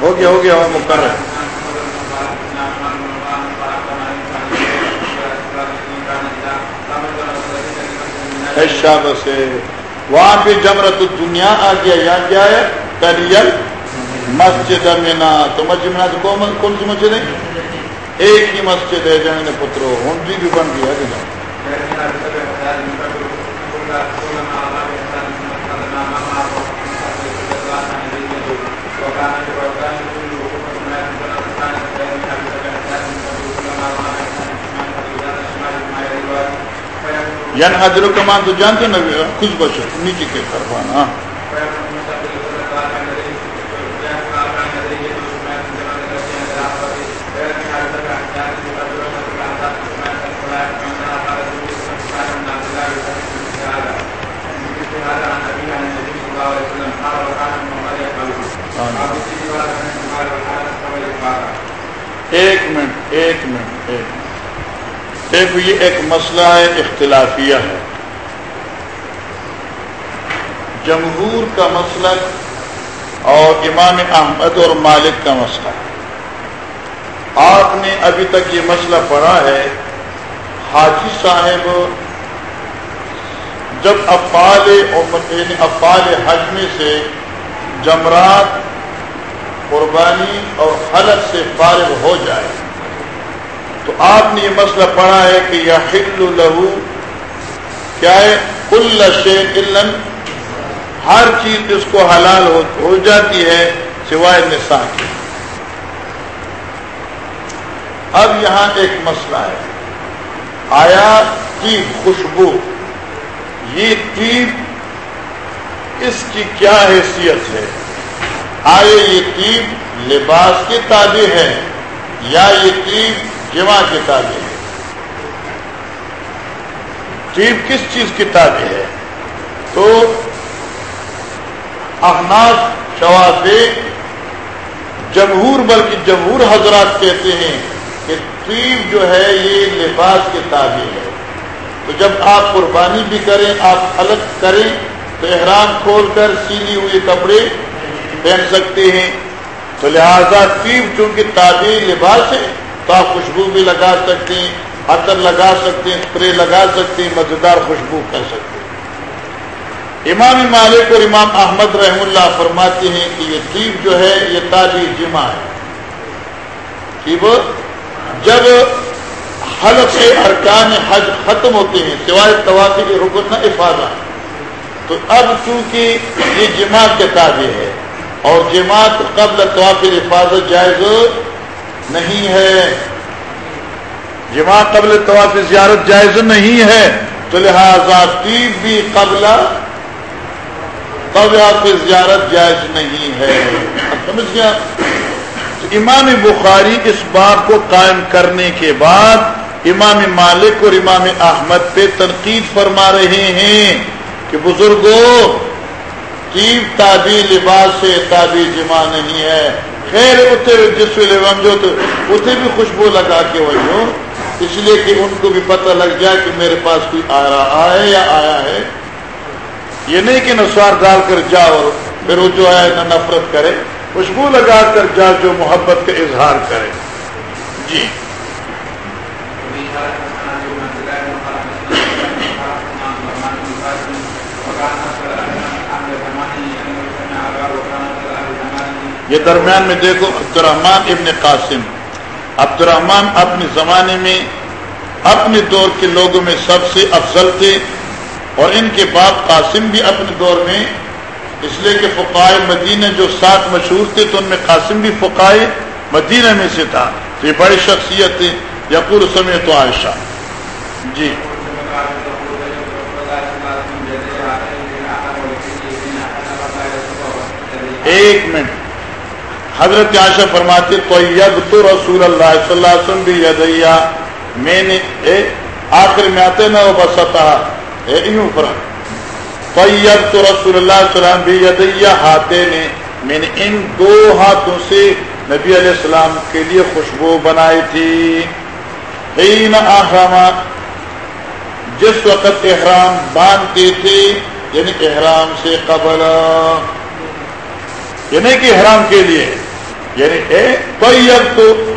ہو گیا ہو گیا وہ مقرر سے وہاں پہ جمرت دنیا آ گیا یا کیا ہے؟ تریل مسجد مینا۔ تو مسجد مینا تو کون سی مسجد ہے؟ ایک ہی مسجد ہے جن پترو ہنڈی بھی بن گیا یعنی حضر کمان تو جانتے نا کچھ بچو نیچے کے کروانا ایک منٹ ایک دیکھو یہ ایک مسئلہ ہے، اختلافیہ ہے۔ جمہور کا مسئلہ اور امام احمد اور مالک کا مسئلہ۔ آپ نے ابھی تک یہ مسئلہ پڑھا ہے، حاجی صاحب جب افعال یعنی افعال حج میں سے جمرات، قربانی اور حلق سے فارغ ہو جائے۔ تو آپ نے یہ مسئلہ پڑھا ہے کہ یہ حل لہو کیا ہے؟ کل علم ہر چیز اس کو حلال ہو جاتی ہے سوائے نسا کی اب یہاں ایک مسئلہ ہے۔ آیا کی خوشبو، یہ تیب اس کی کیا حیثیت ہے؟ آئے یہ تیب لباس کے تابع ہے یا یہ تیب جمع کے تابع ہے تیب کس چیز کی تابع ہے؟ تو احناف شواف جمہور بلکہ جمہور حضرات کہتے ہیں کہ تیب جو ہے یہ لباس کے تابع ہے۔ تو جب آپ قربانی بھی کریں، آپ الگ کریں، تو احرام کھول کر سیلی ہوئے کپڑے پہن سکتے ہیں۔ تو لہذا تیب چونکہ تعبیر لباس ہے تو آپ خوشبو بھی لگا سکتے ہیں، عطر لگا سکتے ہیں اسپرے لگا سکتے ہیں، مزیدار خوشبو کر سکتے ہیں۔ امام مالک اور امام احمد رحم اللہ فرماتے ہیں کہ یہ تیب جو ہے، یہ تعبیر جمع ہے۔ تیب جب حلق سے ارکان حج ختم ہوتے ہیں، سوائے توافی کے رکن افادہ، تو اب چونکہ یہ جمع کے تابع ہے اور جماعت قبل طواف حفاظت جائز نہیں ہے۔ جماعت قبل طواف زیارت جائز نہیں ہے۔ تو لہذا تیب بھی قبل قبل زیارت جائز نہیں ہے۔ سمجھ گیا؟ امام بخاری اس بات کو قائم کرنے کے بعد امام مالک اور امام احمد پہ تنقید فرما رہے ہیں کہ بزرگوں تیب تابی لباس سے تابی جمع نہیں ہے۔ خیر اتنے جس ویلے جو اتنے بھی خوشبو لگا کے وجہ اس لیے کہ ان کو بھی پتہ لگ جائے کہ میرے پاس کوئی آ رہا ہے یا آیا ہے۔ یہ نہیں کہ نسوار ڈال کر جاؤ پھر وہ جو ہے نہ نفرت کرے۔ خوشبو لگا کر جا جو محبت کا اظہار کرے۔ جی۔ یہ درمیان میں دیکھو عبد الرحمان ابن قاسم. عبد الرحمان اپنے زمانے میں اپنے دور کے لوگوں میں سب سے افضل تھے اور ان کے باپ قاسم بھی اپنے دور میں، اس لیے کہ فقائے مدینہ جو سات مشہور تھے تو ان میں قاسم بھی فقائے مدینہ میں سے تھا۔ تو یہ بڑی شخصیت تھی۔ یقور سمے تو عائشہ۔ جی۔ ایک منٹ۔ حضرت عائشہ فرماتے تو یب تو رسول اللہ صلی اللہ علیہ وسلم بھی یدیا میں نے اے، آخر میں آتے نا وہ بستا یوں فرق طیب تو رسول اللہ صلی علیہ وسلم بھی یدیا ہاتھے نے۔ میں نے ان دو ہاتھوں سے نبی علیہ السلام کے لیے خوشبو بنائی تھی۔ حین احرام جس وقت احرام باندھتے تھے یعنی احرام سے قبل یعنی کہ احرام کے لیے۔ یعنی طیب تو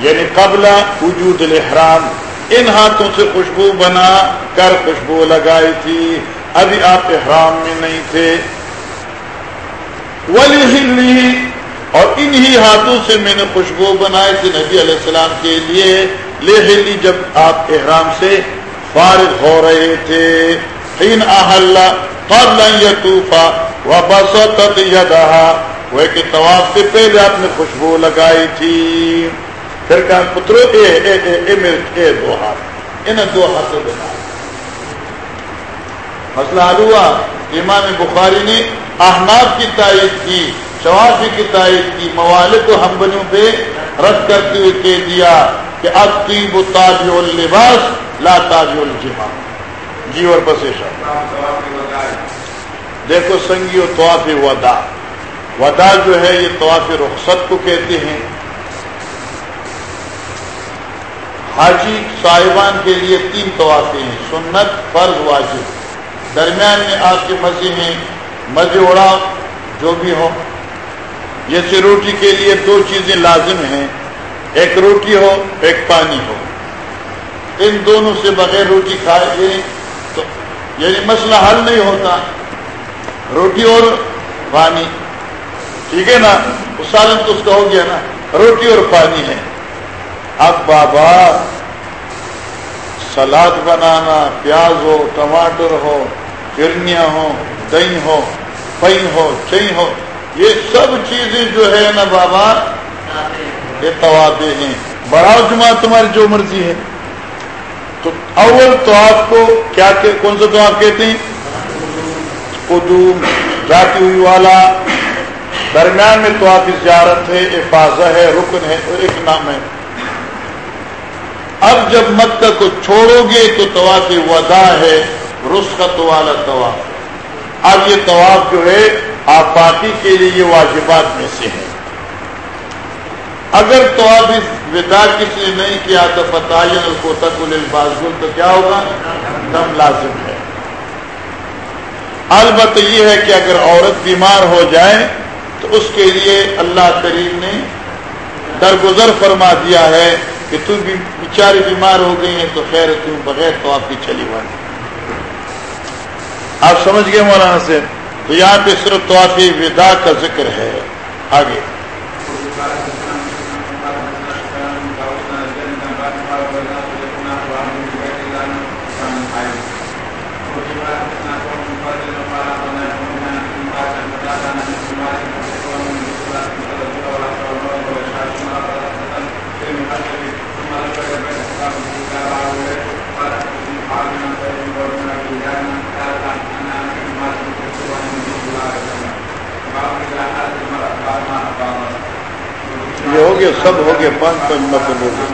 یعنی قبل وجود الاحرام ان ہاتھوں سے خوشبو بنا کر خوشبو لگائی تھی، ابھی آپ احرام میں نہیں تھے۔ ولی اور انہی ہاتھوں سے میں نے خوشبو بنائی تھی نبی علیہ السلام کے لیے۔ لے جب آپ احرام سے فارغ ہو رہے تھے۔ حین قبل یتوفا وبسطت یدہا۔ وہ کہ طواف سے پہلے آپ نے خوشبو لگائی تھی۔ پھر کہا پترو اے اے اے اے میرے اے دو ہاتھ انہیں دو ہاتھ سے بنا۔ مسئلہ حل ہوا۔ امام بخاری نے احناف کی تائید کی شوافی کی تائید کی موالد کو ہم بنوں پہ رد کرتے ہوئے کہہ دیا کہ اب تیب تاج اللباس لا تاج الجما جی اور بسے دیکھو سنگی و طواف ودا ودا جو ہے یہ طواف رخصت کو کہتے ہیں۔ حاجی صاحبان کے لیے تین طوافے ہیں، سنت، فرض، واجب۔ درمیان میں آپ کے مزے ہیں، مزے اڑا، جو بھی ہو۔ جیسے روٹی کے لیے دو چیزیں لازم ہیں، ایک روٹی ہو، ایک پانی ہو۔ ان دونوں سے بغیر روٹی کھائے تو یعنی مسئلہ حل نہیں ہوتا۔ روٹی اور پانی۔ ٹھیک ہے نا؟ اس سالن تو اس کا ہو گیا نا۔ روٹی اور پانی ہے۔ اب بابا، سلاد بنانا، پیاز ہو، ٹماٹر ہو فرنیاں ہو، دہی ہو پئی ہو چئی ہو، یہ سب چیزیں جو ہے نا بابا، یہ توابے ہیں۔ بڑھاؤ جمع تمہاری جو مرضی ہے۔ تو اول تو آپ کو کیا کہ کون سا تو آپ کہتے ہیں؟ قدوم، جاتی ہوئی والا۔ درمیان میں تو آپ زیارت ہے افاظہ ہے، رکن ہے ایک نام ہے۔ اب جب مکہ کو چھوڑو گے تو طواف ودا ہے رسخت والا طواف۔ اب یہ طواف جو ہے آپ کے لیے یہ واجبات میں سے ہے۔ اگر تو اس ودا کسی نے نہیں کیا تو فتعین کو تقل البازل تو کیا ہوگا؟ دم لازم ہے۔ البتہ یہ ہے کہ اگر عورت بیمار ہو جائے تو اس کے لیے اللہ کریم نے درگزر فرما دیا ہے کہ تم بھی بیچاری بیمار ہو گئی ہیں تو خیر تم بغیر تو آپ کی چلی بات آپ سمجھ گئے مولانا سے تو یہاں پہ صرف تو آپ ودا کا ذکر ہے۔ آگے۔ یہ ہو گیا سب ہو گیا پانچ پانچ مطلب ہو گئے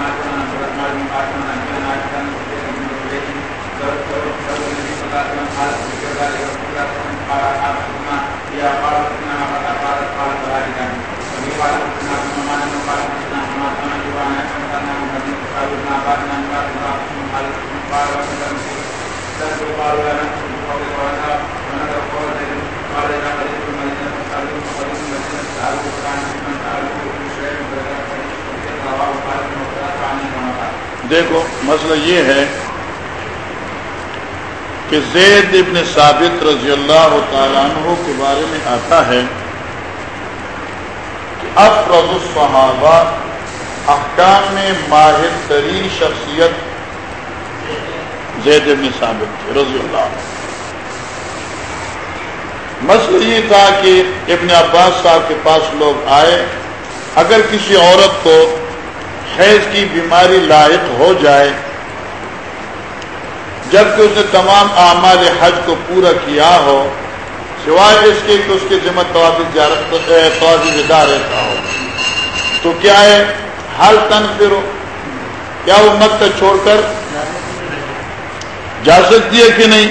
گیا دیکھو، مسئلہ یہ ہے کہ زید ابن ثابت رضی اللہ تعالیٰ عنہ کے بارے میں آتا ہے کہ افرض الصحابہ احکام میں ماہر ترین شخصیت زید ابن ثابت رضی اللہ عنہ۔ مسئلہ یہ تھا کہ ابن عباس صاحب کے پاس لوگ آئے، اگر کسی عورت کو حیض کی بیماری لاحق ہو جائے۔ جبکہ اس نے تمام اعمال حج کو پورا کیا ہو، سوائے اس کے کہ اس کے ذمہ توازی ودا رہتا ہو۔ تو کیا ہے؟ حل تن پھر کیا وہ مت چھوڑ کر جا سکتی ہے کہ نہیں؟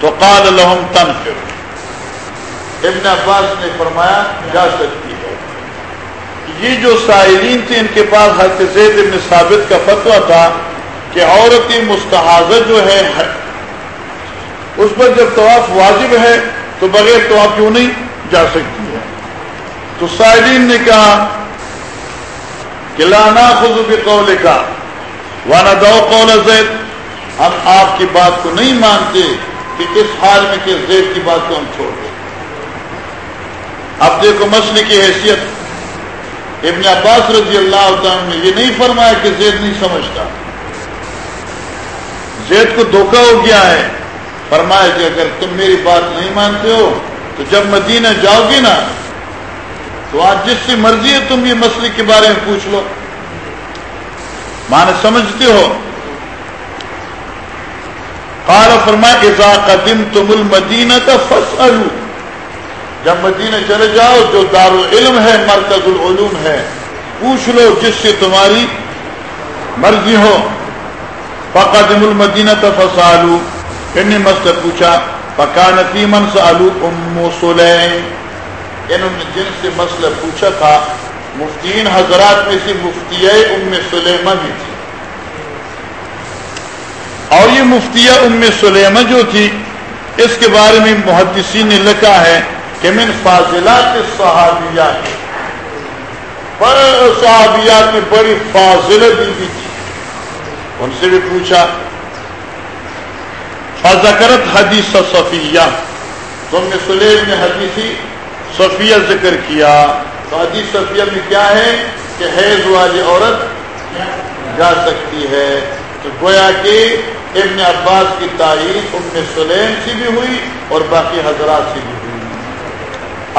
تو قال لہم تن پھر ابن عباس نے فرمایا، جا سکتی یہ جو سائلین تھے، ان کے پاس حضرت زید ابن ثابت کا فتویٰ تھا کہ عورت کی مستحاظ جو ہے اس پر جب طواف واجب ہے تو بغیر طواف کیوں نہیں جا سکتی ہے؟ تو سائلین نے کہا کہ لانا خود بھی قول کا وانا دو قول زید۔ ہم آپ کی بات کو نہیں مانتے کہ اس حال میں کہ زید کی بات کو ہم چھوڑ دیں۔ اب دیکھو مسئلے کی حیثیت۔ ابن عباس رضی اللہ عنہ نے یہ نہیں فرمایا کہ زید نہیں سمجھتا۔ زید کو دھوکہ ہو گیا ہے۔ فرمایا کہ اگر تم میری بات نہیں مانتے ہو، تو جب مدینہ جاؤ گی نا، تو آج جس سے مرضی ہے تم یہ مسئلے کے بارے میں پوچھ لو۔ مان سمجھتے ہو۔ قال فرمایا، اذا قدم تم المدینہ کا فص جب مدینہ چلے جاؤ جو دار العلم ہے مرکز العلوم ہے، پوچھ لو جس سے تمہاری مرضی ہو۔ فقدم المدینہ فسالو۔ ان نے مست پوچھا پکانتی من سالو ام سلیم۔ یعنی انہوں نے جن سے مسئلہ پوچھا تھا مفتین حضرات میں سے مفتی ام سلیمہ بھی تھی۔ اور یہ مفتیہ ام سلیمہ جو تھی، اس کے بارے میں محدثین نے لکھا ہے کہ من فاضلات صحابیات پر صحابیات میں بڑی فاضل بھی تھی۔ ان سے بھی پوچھا فضکرت حدیث صفیہ؟ تم نے سلیب نے حدیثی صفیہ ذکر کیا۔ تو حدیث صفیہ میں کیا ہے کہ حیض والی عورت جا سکتی ہے۔ تو گویا کہ ابن عباس کی تعریف ام سلیم سے بھی ہوئی اور باقی حضرات سے بھی ہوئی۔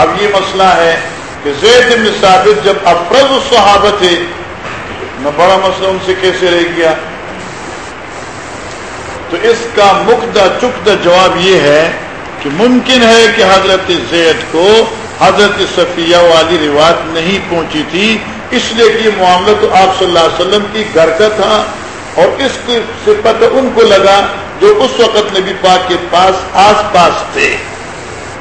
اب یہ مسئلہ ہے کہ زید ابن ثابت جب افرز صحابت ہے نہ بڑا مسئلہ ان سے کیسے رہ گیا؟ تو اس کا مقدہ چکدہ جواب یہ ہے کہ ممکن ہے کہ حضرت زید کو حضرت صفیہ والی روایت نہیں پہنچی تھی، اس لیے کہ یہ معاملہ تو آپ صلی اللہ علیہ وسلم کی گھر کا تھا اور اس کی صفت ان کو لگا جو اس وقت نبی پاک کے پاس آس پاس تھے۔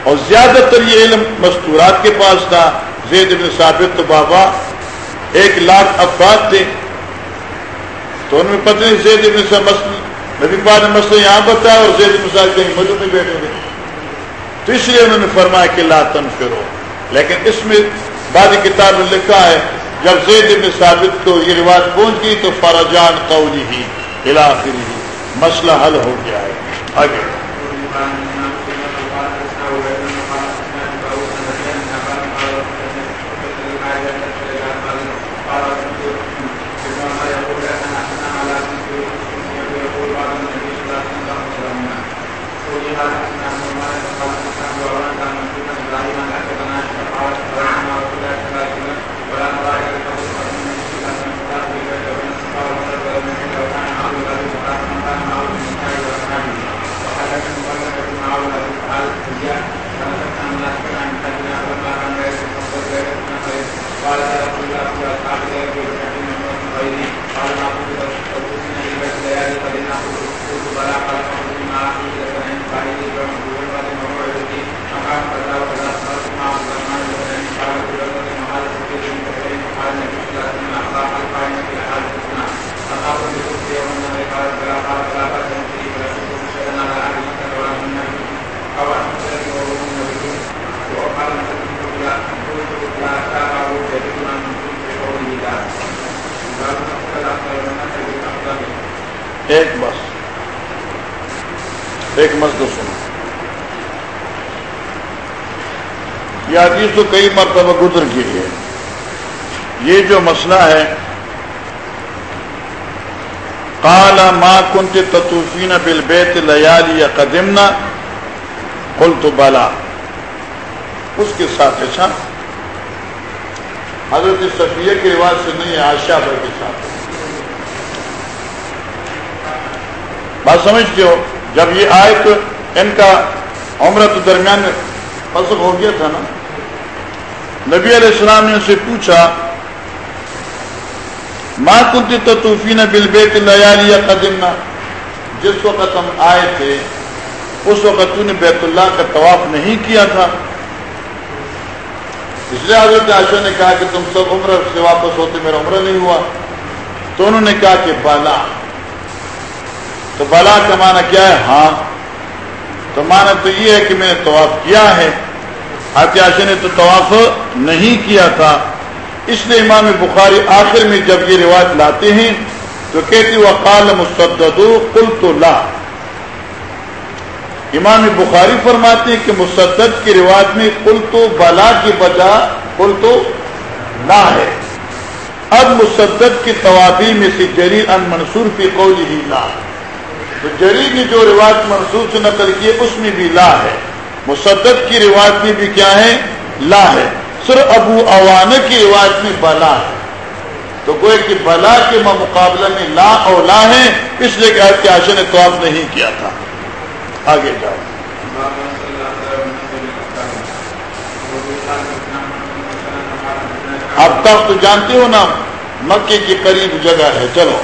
اور زیادہ تر یہ علم مستورات کے پاس تھا۔ زید بن ثابت تو بابا ایک لاکھ افراد تھے۔ تو ان میں پتہ نہیں زید بن مسئلہ نبی پاک نے مسئلہ یہاں بتایا اور زید مثال کہیں مدو میں بیٹھے ہوئے۔ تو اس لیے انہوں نے فرمایا کہ لا تنفرو لیکن اس میں بعد کتاب میں لکھا ہے، جب زید ابن ثابت کو یہ روایت پہنچ گئی تو فرجان قولی ہی الاخری ہی، مسئلہ حل ہو گیا ہے۔ آگے۔ ایک مسجد سنو۔ یہ حدیث تو کئی مرتبہ گزر گئی ہے۔ یہ جو مسئلہ ہے کالا ماں کنت تطوفین بل بیت لیالی قدمنا کل تو بالا اس کے ساتھ اچھا۔ حضرت صفیہ کے رواج سے نہیں ہے آشا بھائی کے ساتھ۔ بات سمجھتے ہو؟ جب یہ آئے تو ان کا عمر تو درمیان میں فصل ہو گیا تھا نا۔ نبی علیہ السلام نے ان سے پوچھا ماں کنتی تو توفین بل بیت لیا قدمنا جس وقت ہم آئے تھے، اس وقت تو نے بیت اللہ کا طواف نہیں کیا تھا۔ اس لیے حضرت عائشہ نے کہا کہ تم سب عمر سے واپس ہوتے، میرا عمرہ نہیں ہوا۔ تو انہوں نے کہا کہ بالا۔ تو بالا کا معنی کیا ہے؟ ہاں۔ تو معنی تو یہ ہے کہ میں نے طواف کیا ہے۔ حضرت نے تو طواف نہیں کیا تھا۔ اس لیے امام بخاری آخر میں جب یہ روایت لاتے ہیں تو کہتی وقال مستد کل تو لا۔ امام بخاری فرماتے ہیں کہ مصدق کی روایت میں کل تو بلا کی بجا کل تو نہ ہے۔ اب مصدق کی توابی میں سے جریر ان منصور کی قول ہی لا۔ تو جریر نے جو روایت منصور سے نقل کی اس میں بھی لا ہے۔ مصدق کی روایت میں بھی کیا ہے؟ لا ہے۔ سر ابو اوان کی روایت میں بلا ہے۔ تو گوئے کہ بلا کے مقابلہ میں لا اور لا ہے، اس لیے کہ آشا نے تو نہیں کیا تھا۔ آگے جاؤ۔ اب تک تو جانتے ہو نا؟ مکے کے قریب جگہ ہے۔ چلو۔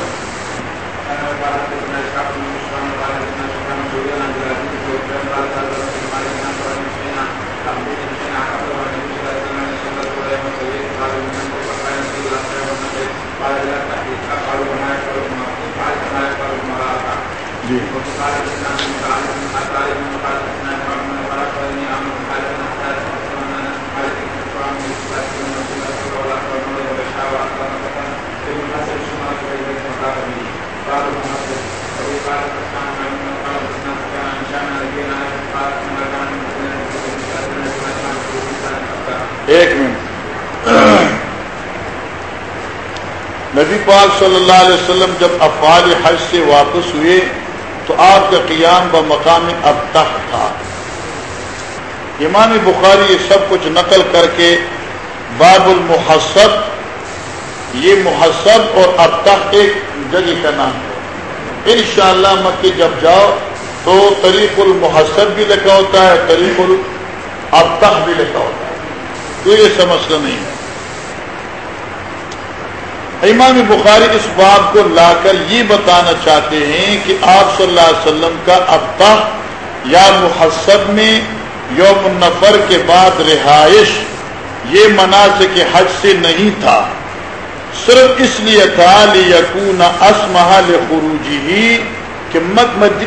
ایک منٹ۔ نبی پاک صلی اللہ علیہ وسلم جب افعال حج سے واپس ہوئے تو آپ کا قیام ب مقام اب تک تھا۔ امام بخاری یہ سب کچھ نقل کر کے باب المحسب یہ محسب اور اب تک ایک جگہ کا نام ہے۔ ان شاء اللہ مکی جب جاؤ تو طریق المحسب بھی لکھا ہوتا ہے، طریق اب تک بھی لکھا ہوتا ہے۔ تو یہ سمجھنا نہیں۔ ہے امام بخاری اس بات کو لا کر یہ بتانا چاہتے ہیں کہ آپ صلی اللہ علیہ وسلم کا اب تک یا محسب میں یوم النفر کے بعد رہائش یہ مناسب کے حج سے نہیں تھا۔ صرف اس لیے تھا یقون اسمحل خروجی ہی کہ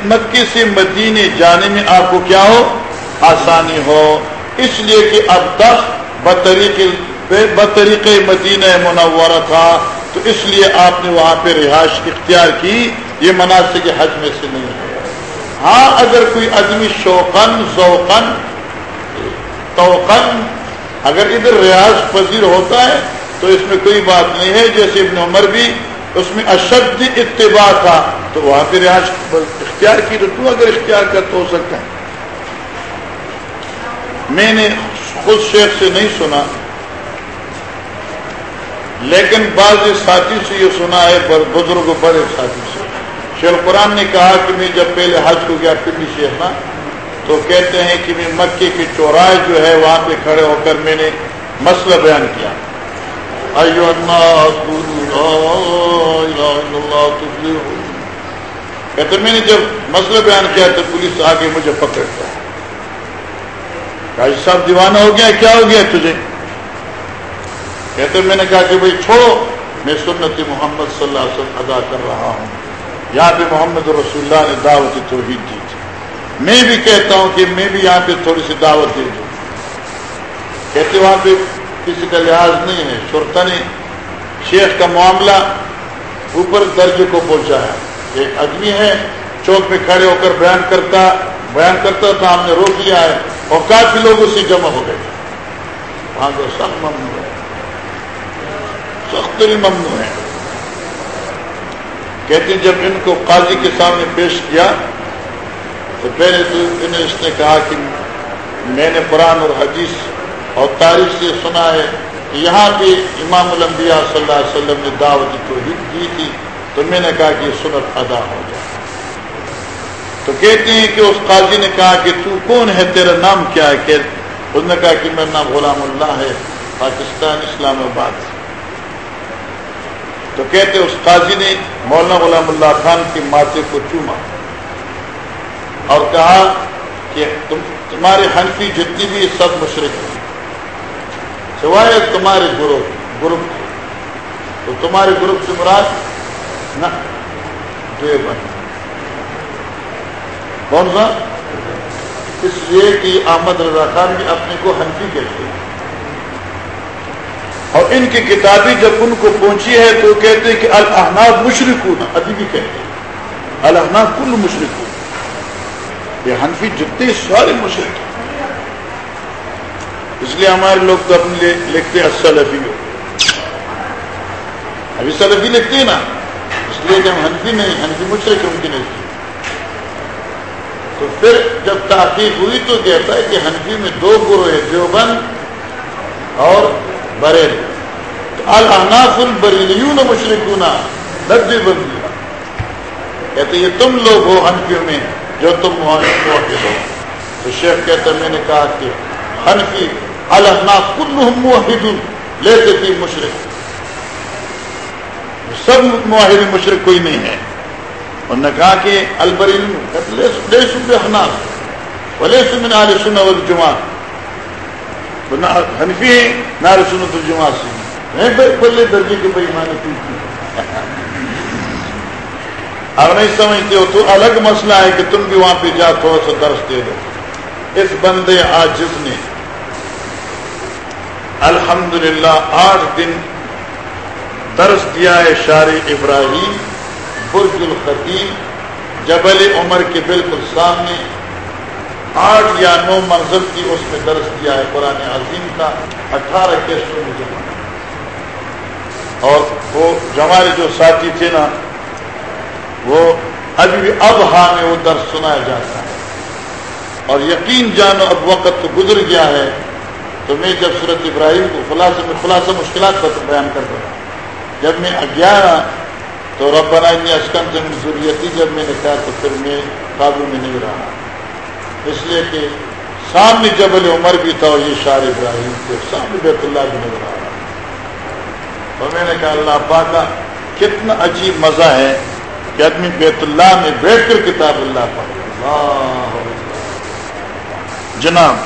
مکے سے مدینے جانے میں آپ کو کیا ہو؟ آسانی ہو۔ اس لیے کہ اب تک بطریق بطریق مدینہ منورہ تھا۔ تو اس لیے آپ نے وہاں پہ رہائش اختیار کی، یہ مناسب حج میں سے نہیں۔ ہے ہاں اگر کوئی آدمی شوقن ذوقن توقن اگر ادھر ریاض پذیر ہوتا ہے، تو اس میں کوئی بات نہیں ہے۔ جیسے ابن عمر بھی اس میں اشد اتباع تھا، تو وہاں پہ ریاض اختیار کی تو اگر اختیار کر تو ہو سکتا ہے۔ میں نے خود شیخ سے نہیں سنا۔ لیکن بعض ساتھی سے یہ سنا ہے بزرگ بڑے ساتھی سے۔ شیخ قرآن نے کہا کہ میں جب پہلے حج کو گیا پنڈی شیخ نا۔ تو کہتے ہیں کہ میں مکے کی چوراہے جو ہے، وہاں پہ کھڑے ہو کر میں نے مسئلہ بیان کیا۔ کہتے میں نے جب مسئلہ بیان کیا تو پولیس آگے مجھے پکڑتا ہے جی صاحب، دیوانہ ہو گیا، کیا ہو گیا تجھے؟ کہتے میں نے کہا کہ بھائی چھوڑو، میں سنت محمد صلی اللہ علیہ وسلم ادا کر رہا ہوں۔ یہاں پہ محمد رسول اللہ نے دعوت توحید دی تھی۔ میں بھی کہتا ہوں کہ میں بھی یہاں پہ تھوڑی سی دعوت دے دوں۔ کہتے وہاں پہ کسی کا لحاظ نہیں ہے شرطا نے شیخ کا معاملہ اوپر درجے کو پہنچا ہے۔ ایک آدمی ہے، چوک پہ کھڑے ہو کر بیان کرتا بیان کرتا تھا ہم نے روک لیا ہے اور کافی لوگ اسی جمع ہو گئے۔ وہاں تو سخت ممنوع سخت ممنوع ہے۔ کہتے ہیں جب ان کو قاضی کے سامنے پیش کیا، تو پہلے تو انہیں اس نے کہا کہ میں نے قرآن اور حدیث اور تاریخ سے سنا ہے کہ یہاں پہ امام الانبیاء صلی اللہ علیہ وسلم نے دعوت توحید کی تھی، تو میں نے کہا کہ یہ سنت ادا ہو جائے۔ تو کہتے ہیں کہ اس قاضی نے کہا کہ تو کون ہے، تیرا نام کیا ہے؟ کہ اس نے کہا کہ میرا نام غلام اللہ ہے، پاکستان اسلام آباد۔ سے تو کہتے اس قاضی نے مولانا غلام اللہ خان کی ماتھے کو چوما اور کہا کہ تم تمہارے حنفی جتنی بھی سب مشرق ہیں، سوائے تمہارے گروپ گروپ تو تمہارے گروپ سے مراد نہ کون سا؟ اس لیے کہ احمد رضا خان بھی اپنے کو حنفی کہتے ہیں۔ اور ان کی کتابیں جب ان کو پہنچی ہے تو کہتے ہیں کہ الحناف مشرق ابھی بھی کہتے ہیں۔ الحناف کل مشرق یہ حنفی جتنے سارے مشرق ہیں۔ اس لیے ہمارے لوگ تو اپنے لیے لکھتے ہیں سلفی ہو ابھی سلفی لکھتے ہیں نا۔ اس لیے کہ ہم حنفی نہیں، حنفی مشرق ان کی نہیں۔ تو پھر جب تحقیق ہوئی تو کہتا ہے کہ حنفی میں دو گروہ ہے دیوبند اور بریل الحناف البریلیون مشرقون لفظ بندی۔ کہتے یہ تم لوگ ہو حنفیوں میں، جو تم موحد ہو۔ تو شیخ کہتا میں نے کہا کہ حنفی الحناف کلہم موحدون، لیتے تھی مشرق سب معاہد مشرق کوئی نہیں ہے۔ انہوں نے کہا کہ البریل لیسو بحناف ولیسو من آل سنہ والجماعت حنفی نار سنت الجماعت سے بلے درجے کی بےمانی کی۔ اب نہیں سمجھتے ہو تو الگ مسئلہ ہے کہ تم بھی وہاں پہ جا، تھوڑا سا درس دے دو۔ اس بندے آج جس نے الحمدللہ آٹھ دن درس دیا ہے شار ابراہیم، برج الخطیب، جبل عمر کے بالکل سامنے۔ آٹھ یا نو منزل کی اس میں درس کیا ہے قرآن عظیم کا، اٹھارہ کیسٹوں میں جمع اور وہ ہمارے جو ساتھی تھے نا، وہ ابھی بھی اب ہاں میں وہ درس سنایا جاتا ہے۔ اور یقین جانو اب وقت تو گزر گیا ہے، تو میں جب صورت ابراہیم کو خلاصہ میں خلاصہ مشکلات کا بیان کرتا تھا جب میں گیا تو رب بنائیں اسکن سے ضروریتی جب میں نے کہا تو پھر میں قابو میں نہیں رہا۔ اس لیے کہ سامنے جبل عمر بھی تھا اور یہ شار ابراہیم تھے۔ سامنے بیت اللہ بھی نظر آ رہا تو میں نے کہا، اللہ پاک کتنا عجیب مزہ ہے کہ آدمی بیت اللہ میں بیٹھ کر کتاب اللہ پاک اللہ جناب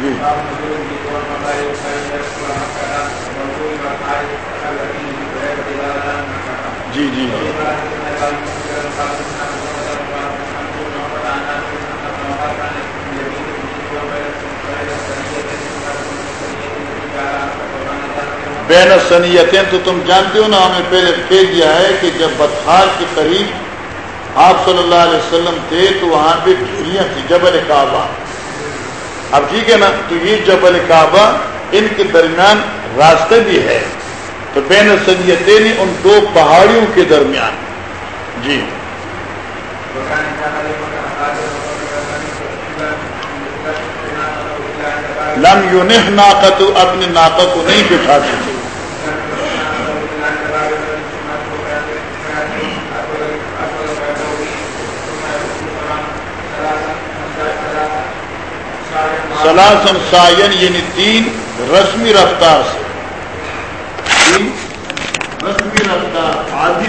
جی جی جی۔ بین سنیتیں تو تم جانتے ہو نا، ہمیں پہلے کہہ دیا ہے کہ جب بطخار کے قریب آپ صلی اللہ علیہ وسلم تھے تو وہاں پہ ڈھولیاں تھیں، جبل کعبہ۔ اب ٹھیک ہے نا، تو یہ جبل کعبہ ان کے درمیان راستے بھی ہے۔ تو بین سنیتیں ان دو پہاڑیوں کے درمیان۔ جی۔ لم یو ناقت اپنی ناقت کو نہیں بٹھا سکتے سلاسن سائن یعنی تین رسمی رفتار سے۔ مصبی رکھتا عادی